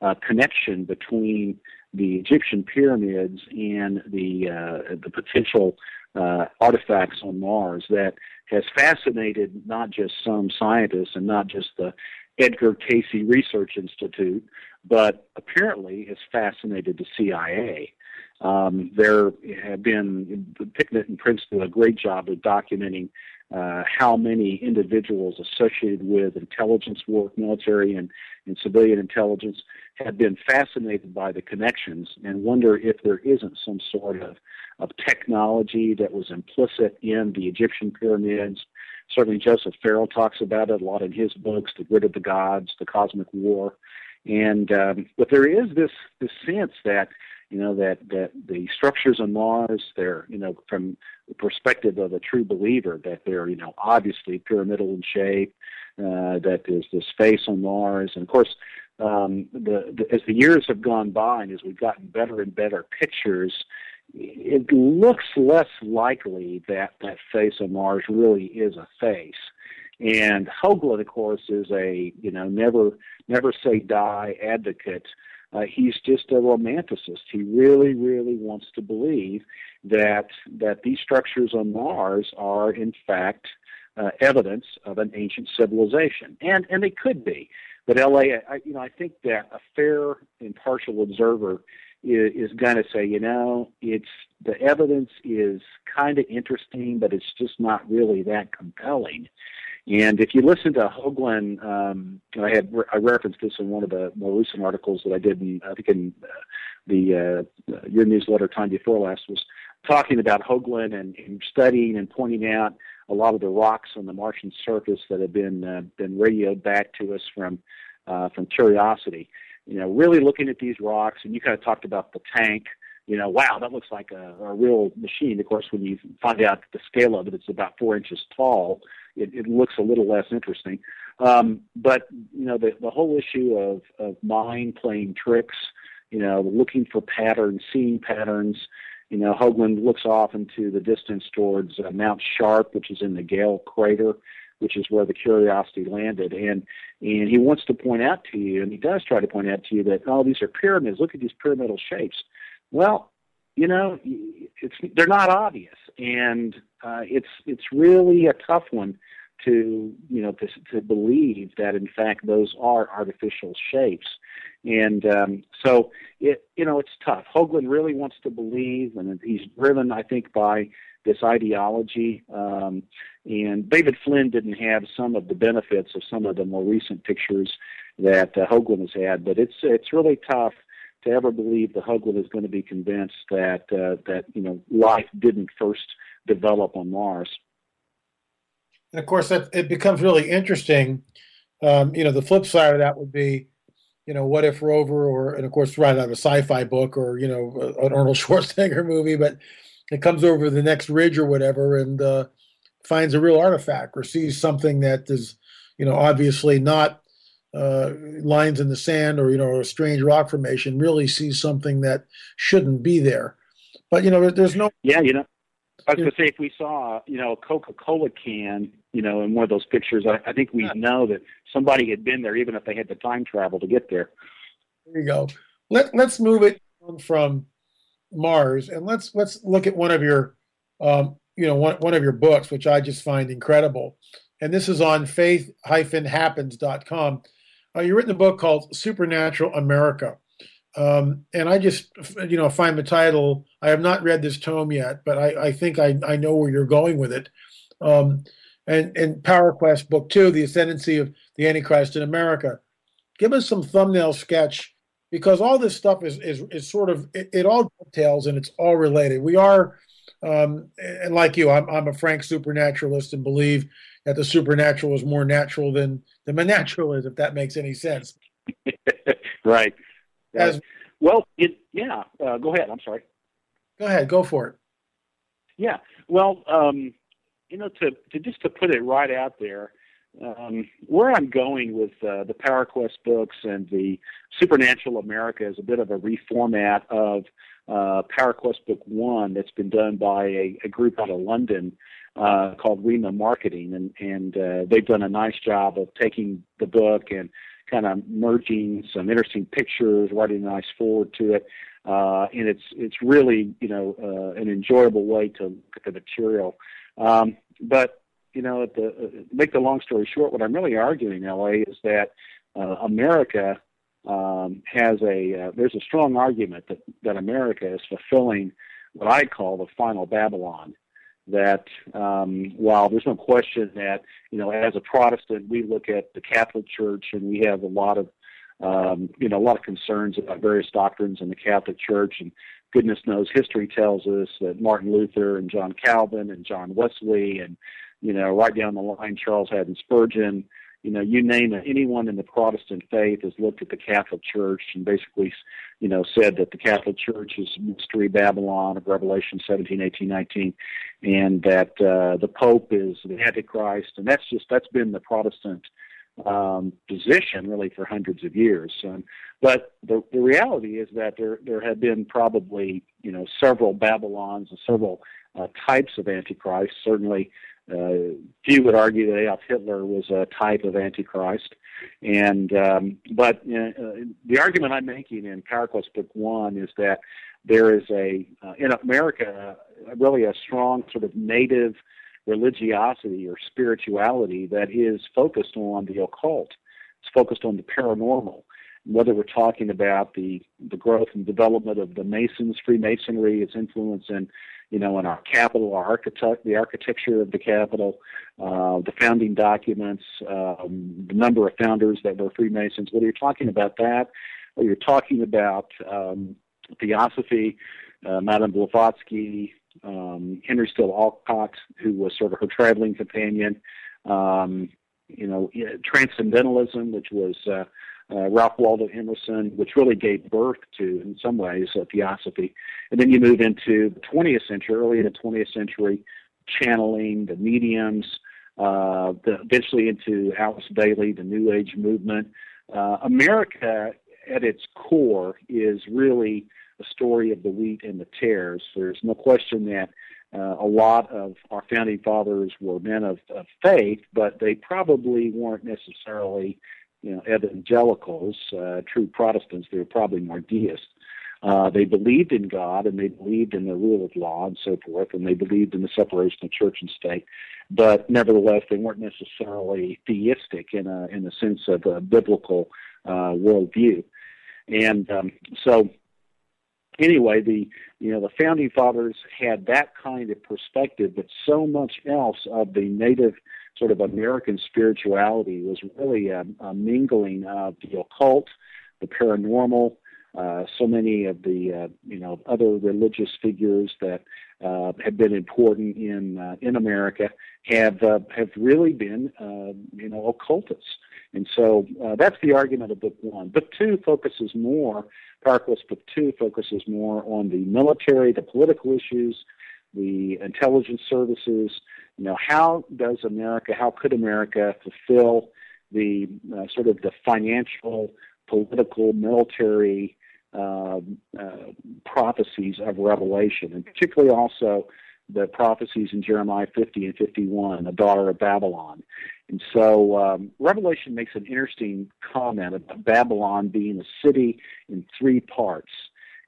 [SPEAKER 5] uh, connection between the Egyptian pyramids and the uh, the potential uh, artifacts on Mars that has fascinated not just some scientists and not just the Edgar Cayce Research Institute, but apparently has fascinated the CIA. Um, there have been Picknett and Prince do a great job of documenting uh, how many individuals associated with intelligence work, military and, and civilian intelligence, have been fascinated by the connections and wonder if there isn't some sort of, of technology that was implicit in the Egyptian pyramids. Certainly, Joseph Farrell talks about it a lot in his books, The Grid of the Gods, The Cosmic War. And um, but there is this this sense that you know that that the structures on Mars, they're you know from the perspective of a true believer, that they're you know obviously pyramidal in shape, uh, that there's this face on Mars, and of course. Um, the, the, as the years have gone by and as we've gotten better and better pictures, it looks less likely that that face on Mars really is a face. And Hoagland, of course, is a you know never never say die advocate. Uh, he's just a romanticist. He really, really wants to believe that that these structures on Mars are in fact uh, evidence of an ancient civilization, and and they could be. But LA, I, you know, I think that a fair, impartial observer is, is going to say, you know, it's the evidence is kind of interesting, but it's just not really that compelling. And if you listen to Hoagland, um, I had I referenced this in one of the more recent articles that I did, in, I think in uh, the uh, your newsletter time before last was talking about Hoagland and, and studying and pointing out a lot of the rocks on the Martian surface that have been uh, been radioed back to us from uh, from Curiosity. You know, really looking at these rocks, and you kind of talked about the tank you know, wow, that looks like a, a real machine. Of course, when you find out the scale of it, it's about four inches tall. It, it looks a little less interesting. Um, but you know, the the whole issue of of mind playing tricks, you know, looking for patterns, seeing patterns. You know, Hoagland looks off into the distance towards uh, Mount Sharp, which is in the Gale crater, which is where the Curiosity landed, and and he wants to point out to you, and he does try to point out to you that oh, these are pyramids. Look at these pyramidal shapes well, you know, it's they're not obvious, and uh, it's it's really a tough one to you know to, to believe that in fact those are artificial shapes, and um, so it you know it's tough. Hoagland really wants to believe, and he's driven, I think, by this ideology. Um, and David Flynn didn't have some of the benefits of some of the more recent pictures that uh, Hoagland has had, but it's it's really tough to ever believe the Hoagland is going to be convinced that uh, that you know life didn't first develop on Mars.
[SPEAKER 2] And of course, that it becomes really interesting. Um, you know, the flip side of that would be, you know, what if Rover, or and of course, write out of a sci-fi book or you know an Arnold Schwarzenegger movie, but it comes over the next ridge or whatever and uh, finds a real artifact or sees something that is, you know, obviously not uh, lines in the sand or you know a strange rock formation really sees something that shouldn't be there. But you know, there's no.
[SPEAKER 5] Yeah, you know, I was going to say if we saw you know a Coca-Cola can, you know, in one of those pictures, I, I think we know that somebody had been there, even if they had the time travel to get there.
[SPEAKER 2] There you go. Let Let's move it from Mars and let's let's look at one of your, um, you know, one one of your books, which I just find incredible. And this is on faith-happens.com uh, you written a book called Supernatural America. Um, and I just, you know, find the title. I have not read this tome yet, but I, I think I, I know where you're going with it. Um, and and Power Quest Book Two, The Ascendancy of the Antichrist in America. Give us some thumbnail sketch because all this stuff is is, is sort of it, it all details and it's all related. We are, um, and like you, I'm I'm a frank supernaturalist and believe that the supernatural is more natural than than the natural is, if that makes any sense.
[SPEAKER 5] right. As, well, it, yeah. Uh, go ahead. I'm sorry.
[SPEAKER 2] Go ahead. Go for it.
[SPEAKER 5] Yeah. Well, um, you know, to, to just to put it right out there, um, where I'm going with uh, the Power Quest books and the Supernatural America is a bit of a reformat of uh, Power Quest Book One that's been done by a, a group out of London uh, called Rima Marketing, and and uh, they've done a nice job of taking the book and kind of merging some interesting pictures, writing a nice forward to it, uh, and it's it's really you know uh, an enjoyable way to look at the material. Um, but you know, uh, make the long story short, what I'm really arguing, LA, is that uh, America um, has a uh, there's a strong argument that that America is fulfilling what I call the final Babylon. That um, while there's no question that you know as a Protestant we look at the Catholic Church and we have a lot of um, you know a lot of concerns about various doctrines in the Catholic Church. And goodness knows history tells us that Martin Luther and John Calvin and John Wesley and you know right down the line Charles Haddon Spurgeon you know, you name it, anyone in the Protestant faith has looked at the Catholic Church and basically, you know, said that the Catholic Church is mystery Babylon of Revelation 17, 18, 19, and that uh, the Pope is the Antichrist, and that's just that's been the Protestant um, position really for hundreds of years. But the, the reality is that there there have been probably you know several Babylons and several uh, types of Antichrist. Certainly, uh, few would argue that Adolf Hitler was a type of Antichrist, and um, but uh, the argument I'm making in Power Book One is that there is a uh, in America really a strong sort of native religiosity or spirituality that is focused on the occult. It's focused on the paranormal. Whether we're talking about the the growth and development of the Masons, Freemasonry, its influence in you know, in our capital, our architect, the architecture of the capital, uh, the founding documents, um, the number of founders that were Freemasons. Whether you're talking about that, or you're talking about um, theosophy, uh, Madame Blavatsky, um, Henry Steel Olcott, who was sort of her traveling companion, um, you know, transcendentalism, which was uh, uh, Ralph Waldo Emerson, which really gave birth to, in some ways, uh, theosophy. And then you move into the 20th century, early in the 20th century, channeling, the mediums, uh, the, eventually into Alice Bailey, the New Age movement. Uh, America, at its core, is really a story of the wheat and the tares. There's no question that uh, a lot of our founding fathers were men of, of faith, but they probably weren't necessarily you know, evangelicals, uh, true Protestants, they were probably more deists. Uh, they believed in God and they believed in the rule of law and so forth, and they believed in the separation of church and state. But nevertheless, they weren't necessarily theistic in a in the sense of a biblical uh, worldview. And um, so, anyway, the you know the founding fathers had that kind of perspective, but so much else of the native sort of American spirituality was really a, a mingling of the occult, the paranormal, uh, so many of the uh, you know other religious figures that uh, have been important in uh, in America have uh, have really been uh, you know occultists, and so uh, that's the argument of book one. Book two focuses more. Quest Book two focuses more on the military, the political issues, the intelligence services, you know, how does America, how could America fulfill the uh, sort of the financial, political, military uh, uh, prophecies of Revelation, and particularly also the prophecies in Jeremiah 50 and 51, the daughter of Babylon. And so um, Revelation makes an interesting comment about Babylon being a city in three parts.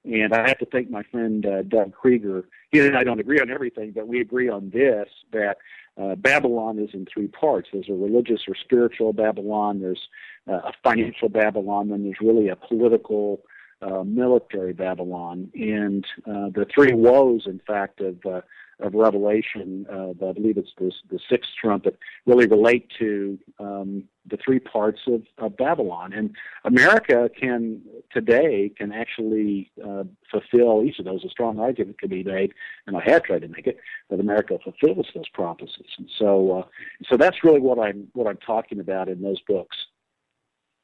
[SPEAKER 5] And I have to thank my friend uh, Doug Krieger. He and I don't agree on everything, but we agree on this that uh, Babylon is in three parts. There's a religious or spiritual Babylon, there's uh, a financial Babylon, and there's really a political, uh, military Babylon. And uh, the three woes, in fact, of uh, of Revelation, uh, I believe it's the, the sixth trumpet, really relate to um, the three parts of, of Babylon. And America can today can actually uh, fulfill each of those. A strong argument could be made, and I have tried to make it that America fulfills those prophecies. And so, uh, so that's really what I'm what I'm talking about in those books.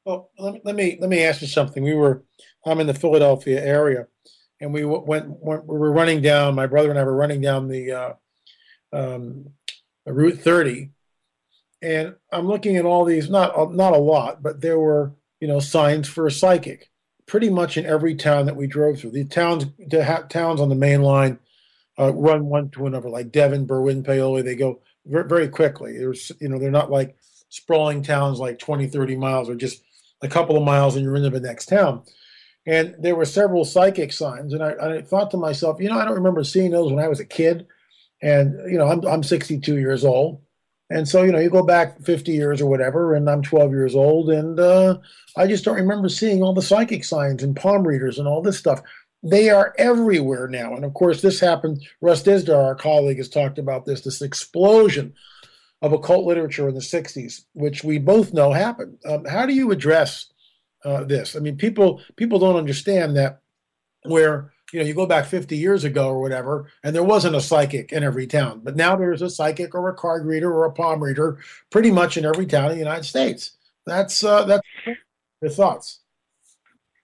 [SPEAKER 2] Well, let, let me let me ask you something. We were I'm in the Philadelphia area and we went, went, we were running down. My brother and I were running down the uh, um, Route 30, and I'm looking at all these. Not not a lot, but there were you know signs for a psychic. Pretty much in every town that we drove through. The towns towns on the main line uh, run one to another, like Devon, Berwyn, Paoli. They go very, very quickly. There's you know they're not like sprawling towns like 20, 30 miles or just a couple of miles and you're into the next town. And there were several psychic signs. And I, I, thought to myself, you know, I don't remember seeing those when I was a kid. And, you know, I'm, I'm 62 years old. And so, you know, you go back 50 years or whatever, and I'm 12 years old. And uh, I just don't remember seeing all the psychic signs and palm readers and all this stuff. they are everywhere now. And of course, this happened. Russ Dizdar, our colleague, has talked about this this explosion of occult literature in the 60s, which we both know happened. Um, how do you address uh, this? I mean, people people don't understand that where you know you go back 50 years ago or whatever, and there wasn't a psychic in every town, but now there's a psychic or a card reader or a palm reader pretty much in every town in the United States. That's uh, that's your thoughts.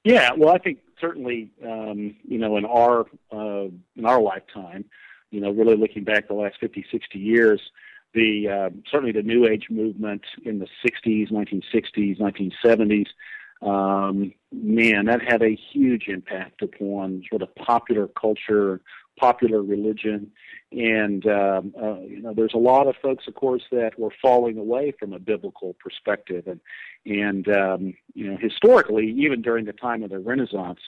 [SPEAKER 5] Yeah, well, I think certainly, um, you know, in our uh, in our lifetime, you know, really looking back the last 50, 60 years, the uh, certainly the New Age movement in the 60s, 1960s, 1970s, um, man, that had a huge impact upon sort of popular culture, popular religion, and um, uh, you know, there's a lot of folks, of course, that were falling away from a biblical perspective, and and um, you know, historically, even during the time of the Renaissance,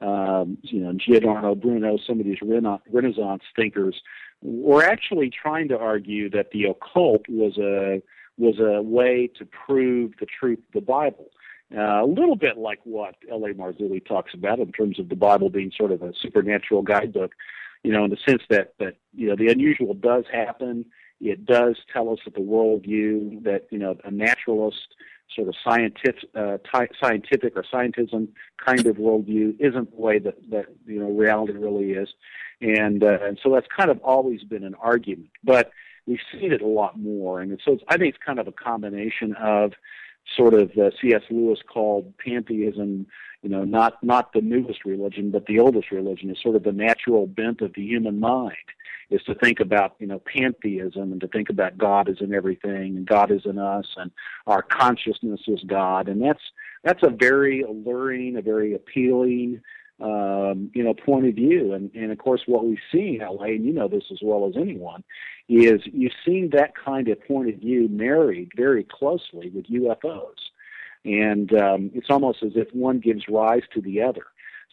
[SPEAKER 5] um, you know, Giordano Bruno, some of these rena- Renaissance thinkers were actually trying to argue that the occult was a was a way to prove the truth of the Bible. Uh, a little bit like what L.A. Marzulli talks about in terms of the Bible being sort of a supernatural guidebook you know, in the sense that that you know the unusual does happen. It does tell us that the worldview that you know a naturalist sort of scientific, uh, ty- scientific or scientism kind of worldview isn't the way that that you know reality really is, and uh, and so that's kind of always been an argument, but we've seen it a lot more, and so I think it's kind of a combination of sort of uh, C.S. Lewis called pantheism you know, not not the newest religion, but the oldest religion is sort of the natural bent of the human mind is to think about you know pantheism and to think about God is in everything and God is in us and our consciousness is God and that's that's a very alluring, a very appealing um, you know point of view. And and of course what we see in LA and you know this as well as anyone is you've seen that kind of point of view married very closely with UFOs and um, it's almost as if one gives rise to the other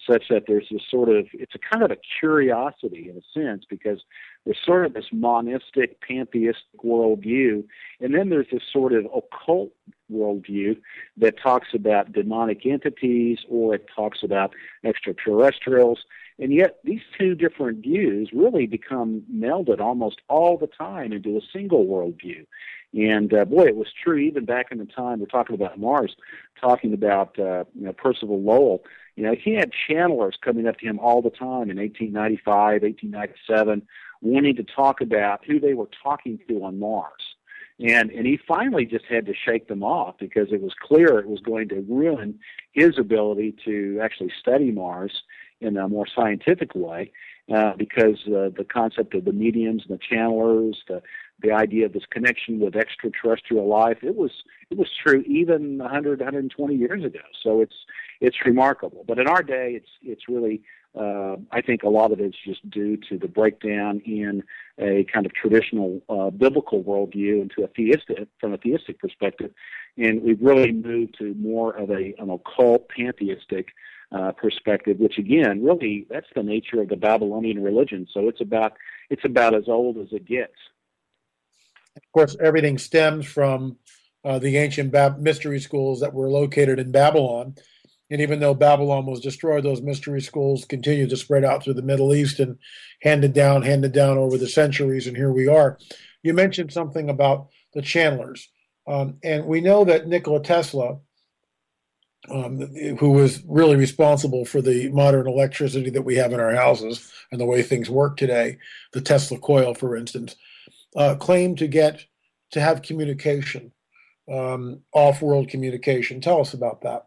[SPEAKER 5] such that there's this sort of it's a kind of a curiosity in a sense because there's sort of this monistic pantheistic worldview and then there's this sort of occult worldview that talks about demonic entities or it talks about extraterrestrials and yet these two different views really become melded almost all the time into a single worldview and uh, boy, it was true even back in the time we're talking about Mars, talking about uh, you know Percival Lowell. You know, he had channelers coming up to him all the time in 1895, 1897, wanting to talk about who they were talking to on Mars. And and he finally just had to shake them off because it was clear it was going to ruin his ability to actually study Mars in a more scientific way. Uh, because uh, the concept of the mediums and the channelers, the the idea of this connection with extraterrestrial life. It was it was true even 100 120 years ago. So it's it's remarkable. But in our day, it's it's really uh, I think a lot of it's just due to the breakdown in a kind of traditional uh, biblical worldview into a theistic from a theistic perspective, and we've really moved to more of a an occult pantheistic uh, perspective, which again, really, that's the nature of the Babylonian religion. So it's about it's about as old as it gets.
[SPEAKER 2] Of course, everything stems from uh, the ancient mystery schools that were located in Babylon. And even though Babylon was destroyed, those mystery schools continued to spread out through the Middle East and handed down, handed down over the centuries. And here we are. You mentioned something about the channelers. Um, and we know that Nikola Tesla, um, who was really responsible for the modern electricity that we have in our houses and the way things work today, the Tesla coil, for instance, uh, claim to get to have communication, um, off-world communication. Tell us about that.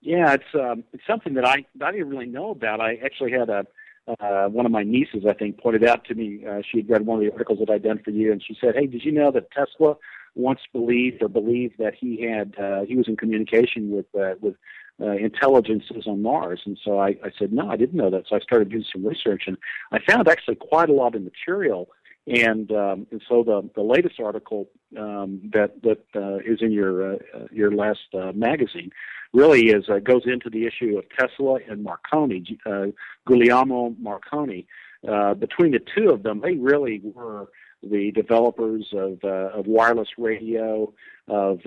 [SPEAKER 5] Yeah, it's um, it's something that I I didn't really know about. I actually had a uh, one of my nieces, I think, pointed out to me. Uh, she had read one of the articles that I'd done for you, and she said, "Hey, did you know that Tesla once believed or believed that he had uh, he was in communication with uh, with uh, intelligences on Mars?" And so I, I said, "No, I didn't know that." So I started doing some research, and I found actually quite a lot of material and um, and so the the latest article um, that that uh, is in your uh, your last uh, magazine really is uh, goes into the issue of Tesla and Marconi, uh, Guglielmo Marconi. Uh, between the two of them, they really were the developers of, of wireless radio, of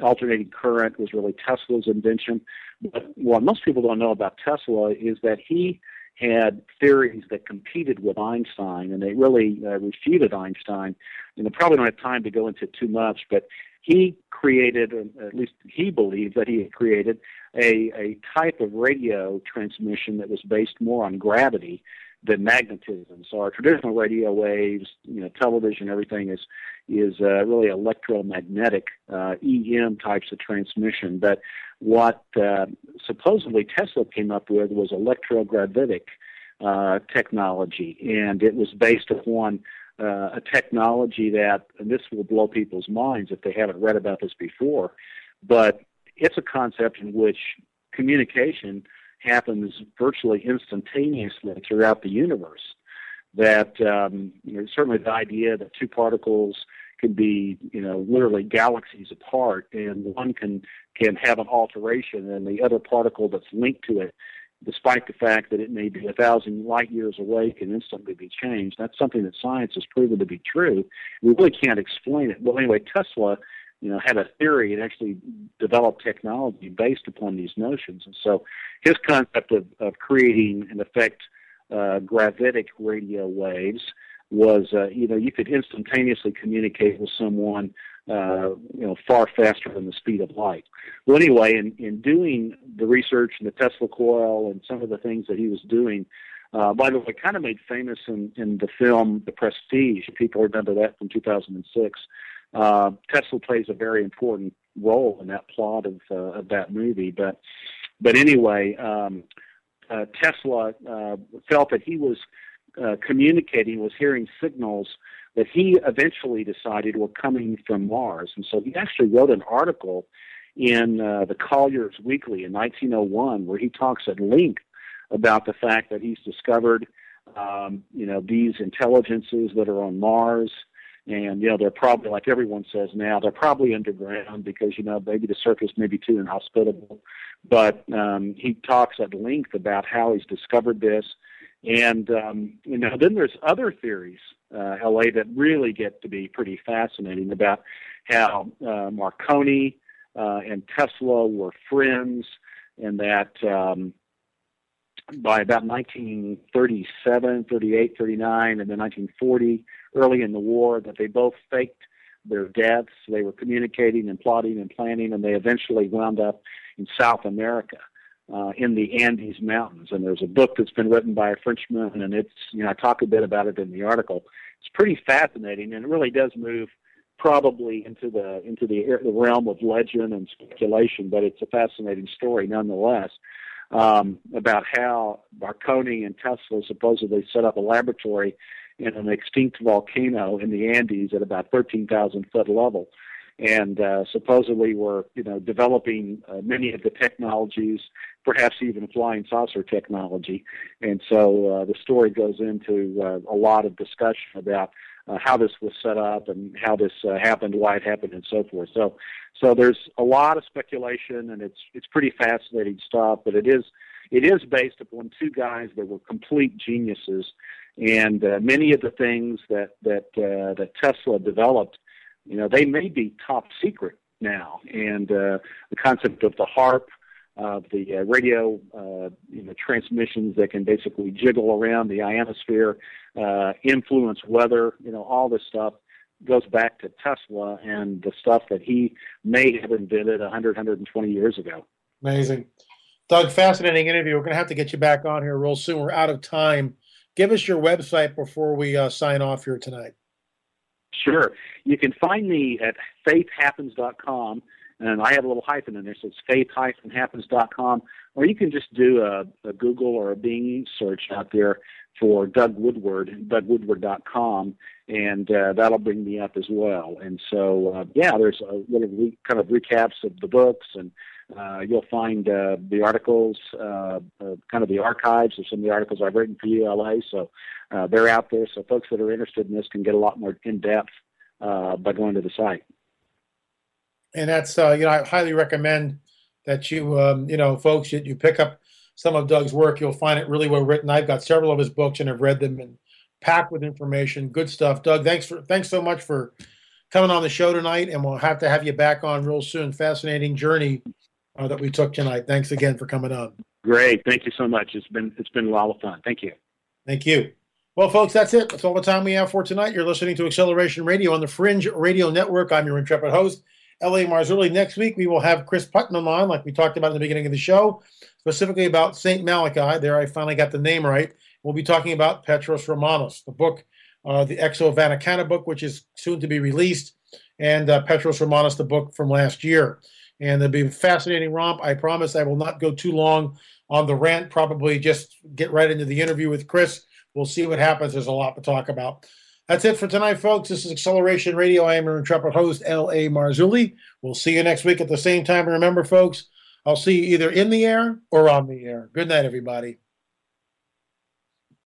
[SPEAKER 5] alternating current was really Tesla's invention. But what most people don't know about Tesla is that he had theories that competed with Einstein, and they really uh, refuted Einstein. And I probably don't have time to go into too much, but he created, at least he believed that he had created, a, a type of radio transmission that was based more on gravity than magnetism. So our traditional radio waves, you know, television, everything is is uh, really electromagnetic uh, EM types of transmission. But what uh, supposedly Tesla came up with was electrogravitic uh, technology, and it was based upon uh, a technology that, and this will blow people's minds if they haven't read about this before, but it's a concept in which communication happens virtually instantaneously throughout the universe. That um, you know, certainly the idea that two particles can be you know literally galaxies apart, and one can can have an alteration, and the other particle that's linked to it, despite the fact that it may be a thousand light years away, can instantly be changed. That's something that science has proven to be true. We really can't explain it. Well, anyway, Tesla you know, had a theory and actually developed technology based upon these notions. And so his concept of, of creating, in effect, uh, gravitic radio waves was, uh, you know, you could instantaneously communicate with someone, uh, you know, far faster than the speed of light. Well, anyway, in, in doing the research in the Tesla coil and some of the things that he was doing, uh, by the way, kind of made famous in, in the film The Prestige. People remember that from 2006. Uh, Tesla plays a very important role in that plot of, uh, of that movie. But but anyway, um, uh, Tesla uh, felt that he was uh, communicating, was hearing signals that he eventually decided were coming from Mars, and so he actually wrote an article in uh, the Collier's Weekly in 1901 where he talks at length about the fact that he's discovered, um, you know, these intelligences that are on Mars and you know they're probably like everyone says now they're probably underground because you know maybe the surface may be too inhospitable. But um he talks at length about how he's discovered this. And um you know then there's other theories uh la that really get to be pretty fascinating about how uh marconi uh and tesla were friends and that um by about 1937, 38, 39, and then 1940, early in the war, that they both faked their deaths. They were communicating and plotting and planning, and they eventually wound up in South America. Uh, in the Andes Mountains, and there's a book that's been written by a Frenchman, and it's you know I talk a bit about it in the article. It's pretty fascinating, and it really does move probably into the into the, the realm of legend and speculation, but it's a fascinating story nonetheless um, about how Marconi and Tesla supposedly set up a laboratory in an extinct volcano in the Andes at about 13,000 foot level, and uh, supposedly were you know developing uh, many of the technologies, perhaps even flying saucer technology. And so uh, the story goes into uh, a lot of discussion about uh, how this was set up and how this uh, happened, why it happened, and so forth. So, so there's a lot of speculation, and it's it's pretty fascinating stuff. But it is it is based upon two guys that were complete geniuses, and uh, many of the things that that uh, that Tesla developed, you know, they may be top secret now. And uh, the concept of the HAARP of the uh, radio uh, you know, transmissions that can basically jiggle around the ionosphere, uh, influence weather, you know, all this stuff goes back to Tesla and the stuff that he may have invented 100, 120 years ago.
[SPEAKER 2] Amazing. Doug, fascinating interview. We're going to have to get you back on here real soon. We're out of time. Give us your website before we uh, sign off here tonight.
[SPEAKER 5] Sure. You can find me at faithhappens.com and I have a little hyphen in there, so it's faith-happens.com, or you can just do a, a Google or a Bing search out there for Doug Woodward, dougwoodward.com, and uh, that'll bring me up as well. And so, uh, yeah, there's a little re- kind of recaps of the books, and uh, you'll find uh, the articles, uh, uh, kind of the archives of some of the articles I've written for ULA. So uh, they're out there, so folks that are interested in this can get a lot more in depth uh, by going to the site
[SPEAKER 2] and that's uh, you know I highly recommend that you um, you know folks you, you pick up some of Doug's work. You'll find it really well written. I've got several of his books and I've read them, and packed with information. Good stuff, Doug. Thanks for thanks so much for coming on the show tonight, and we'll have to have you back on real soon. Fascinating journey uh, that we took tonight. Thanks again for coming on.
[SPEAKER 5] Great, thank you so much. It's been it's been a lot of fun. Thank you.
[SPEAKER 2] Thank you. Well, folks, that's it. That's all the time we have for tonight. You're listening to Acceleration Radio on the Fringe Radio Network. I'm your intrepid host, L.A. Marzulli. Next week, we will have Chris Putnam on, like we talked about in the beginning of the show, specifically about St. Malachi. There, I finally got the name right. We'll be talking about Petrus Romanus, the book, uh, the Exo Vaticana book, which is soon to be released, and uh, Petrus Romanus, the book from last year. And it'll be a fascinating romp. I promise I will not go too long on the rant, probably just get right into the interview with Chris we'll see what happens. There's a lot to talk about. That's it for tonight, folks. This is Acceleration Radio. I am your intrepid host, L.A. Marzulli. We'll see you next week at the same time. And remember, folks, I'll see you either in the air or on the air. Good night, everybody.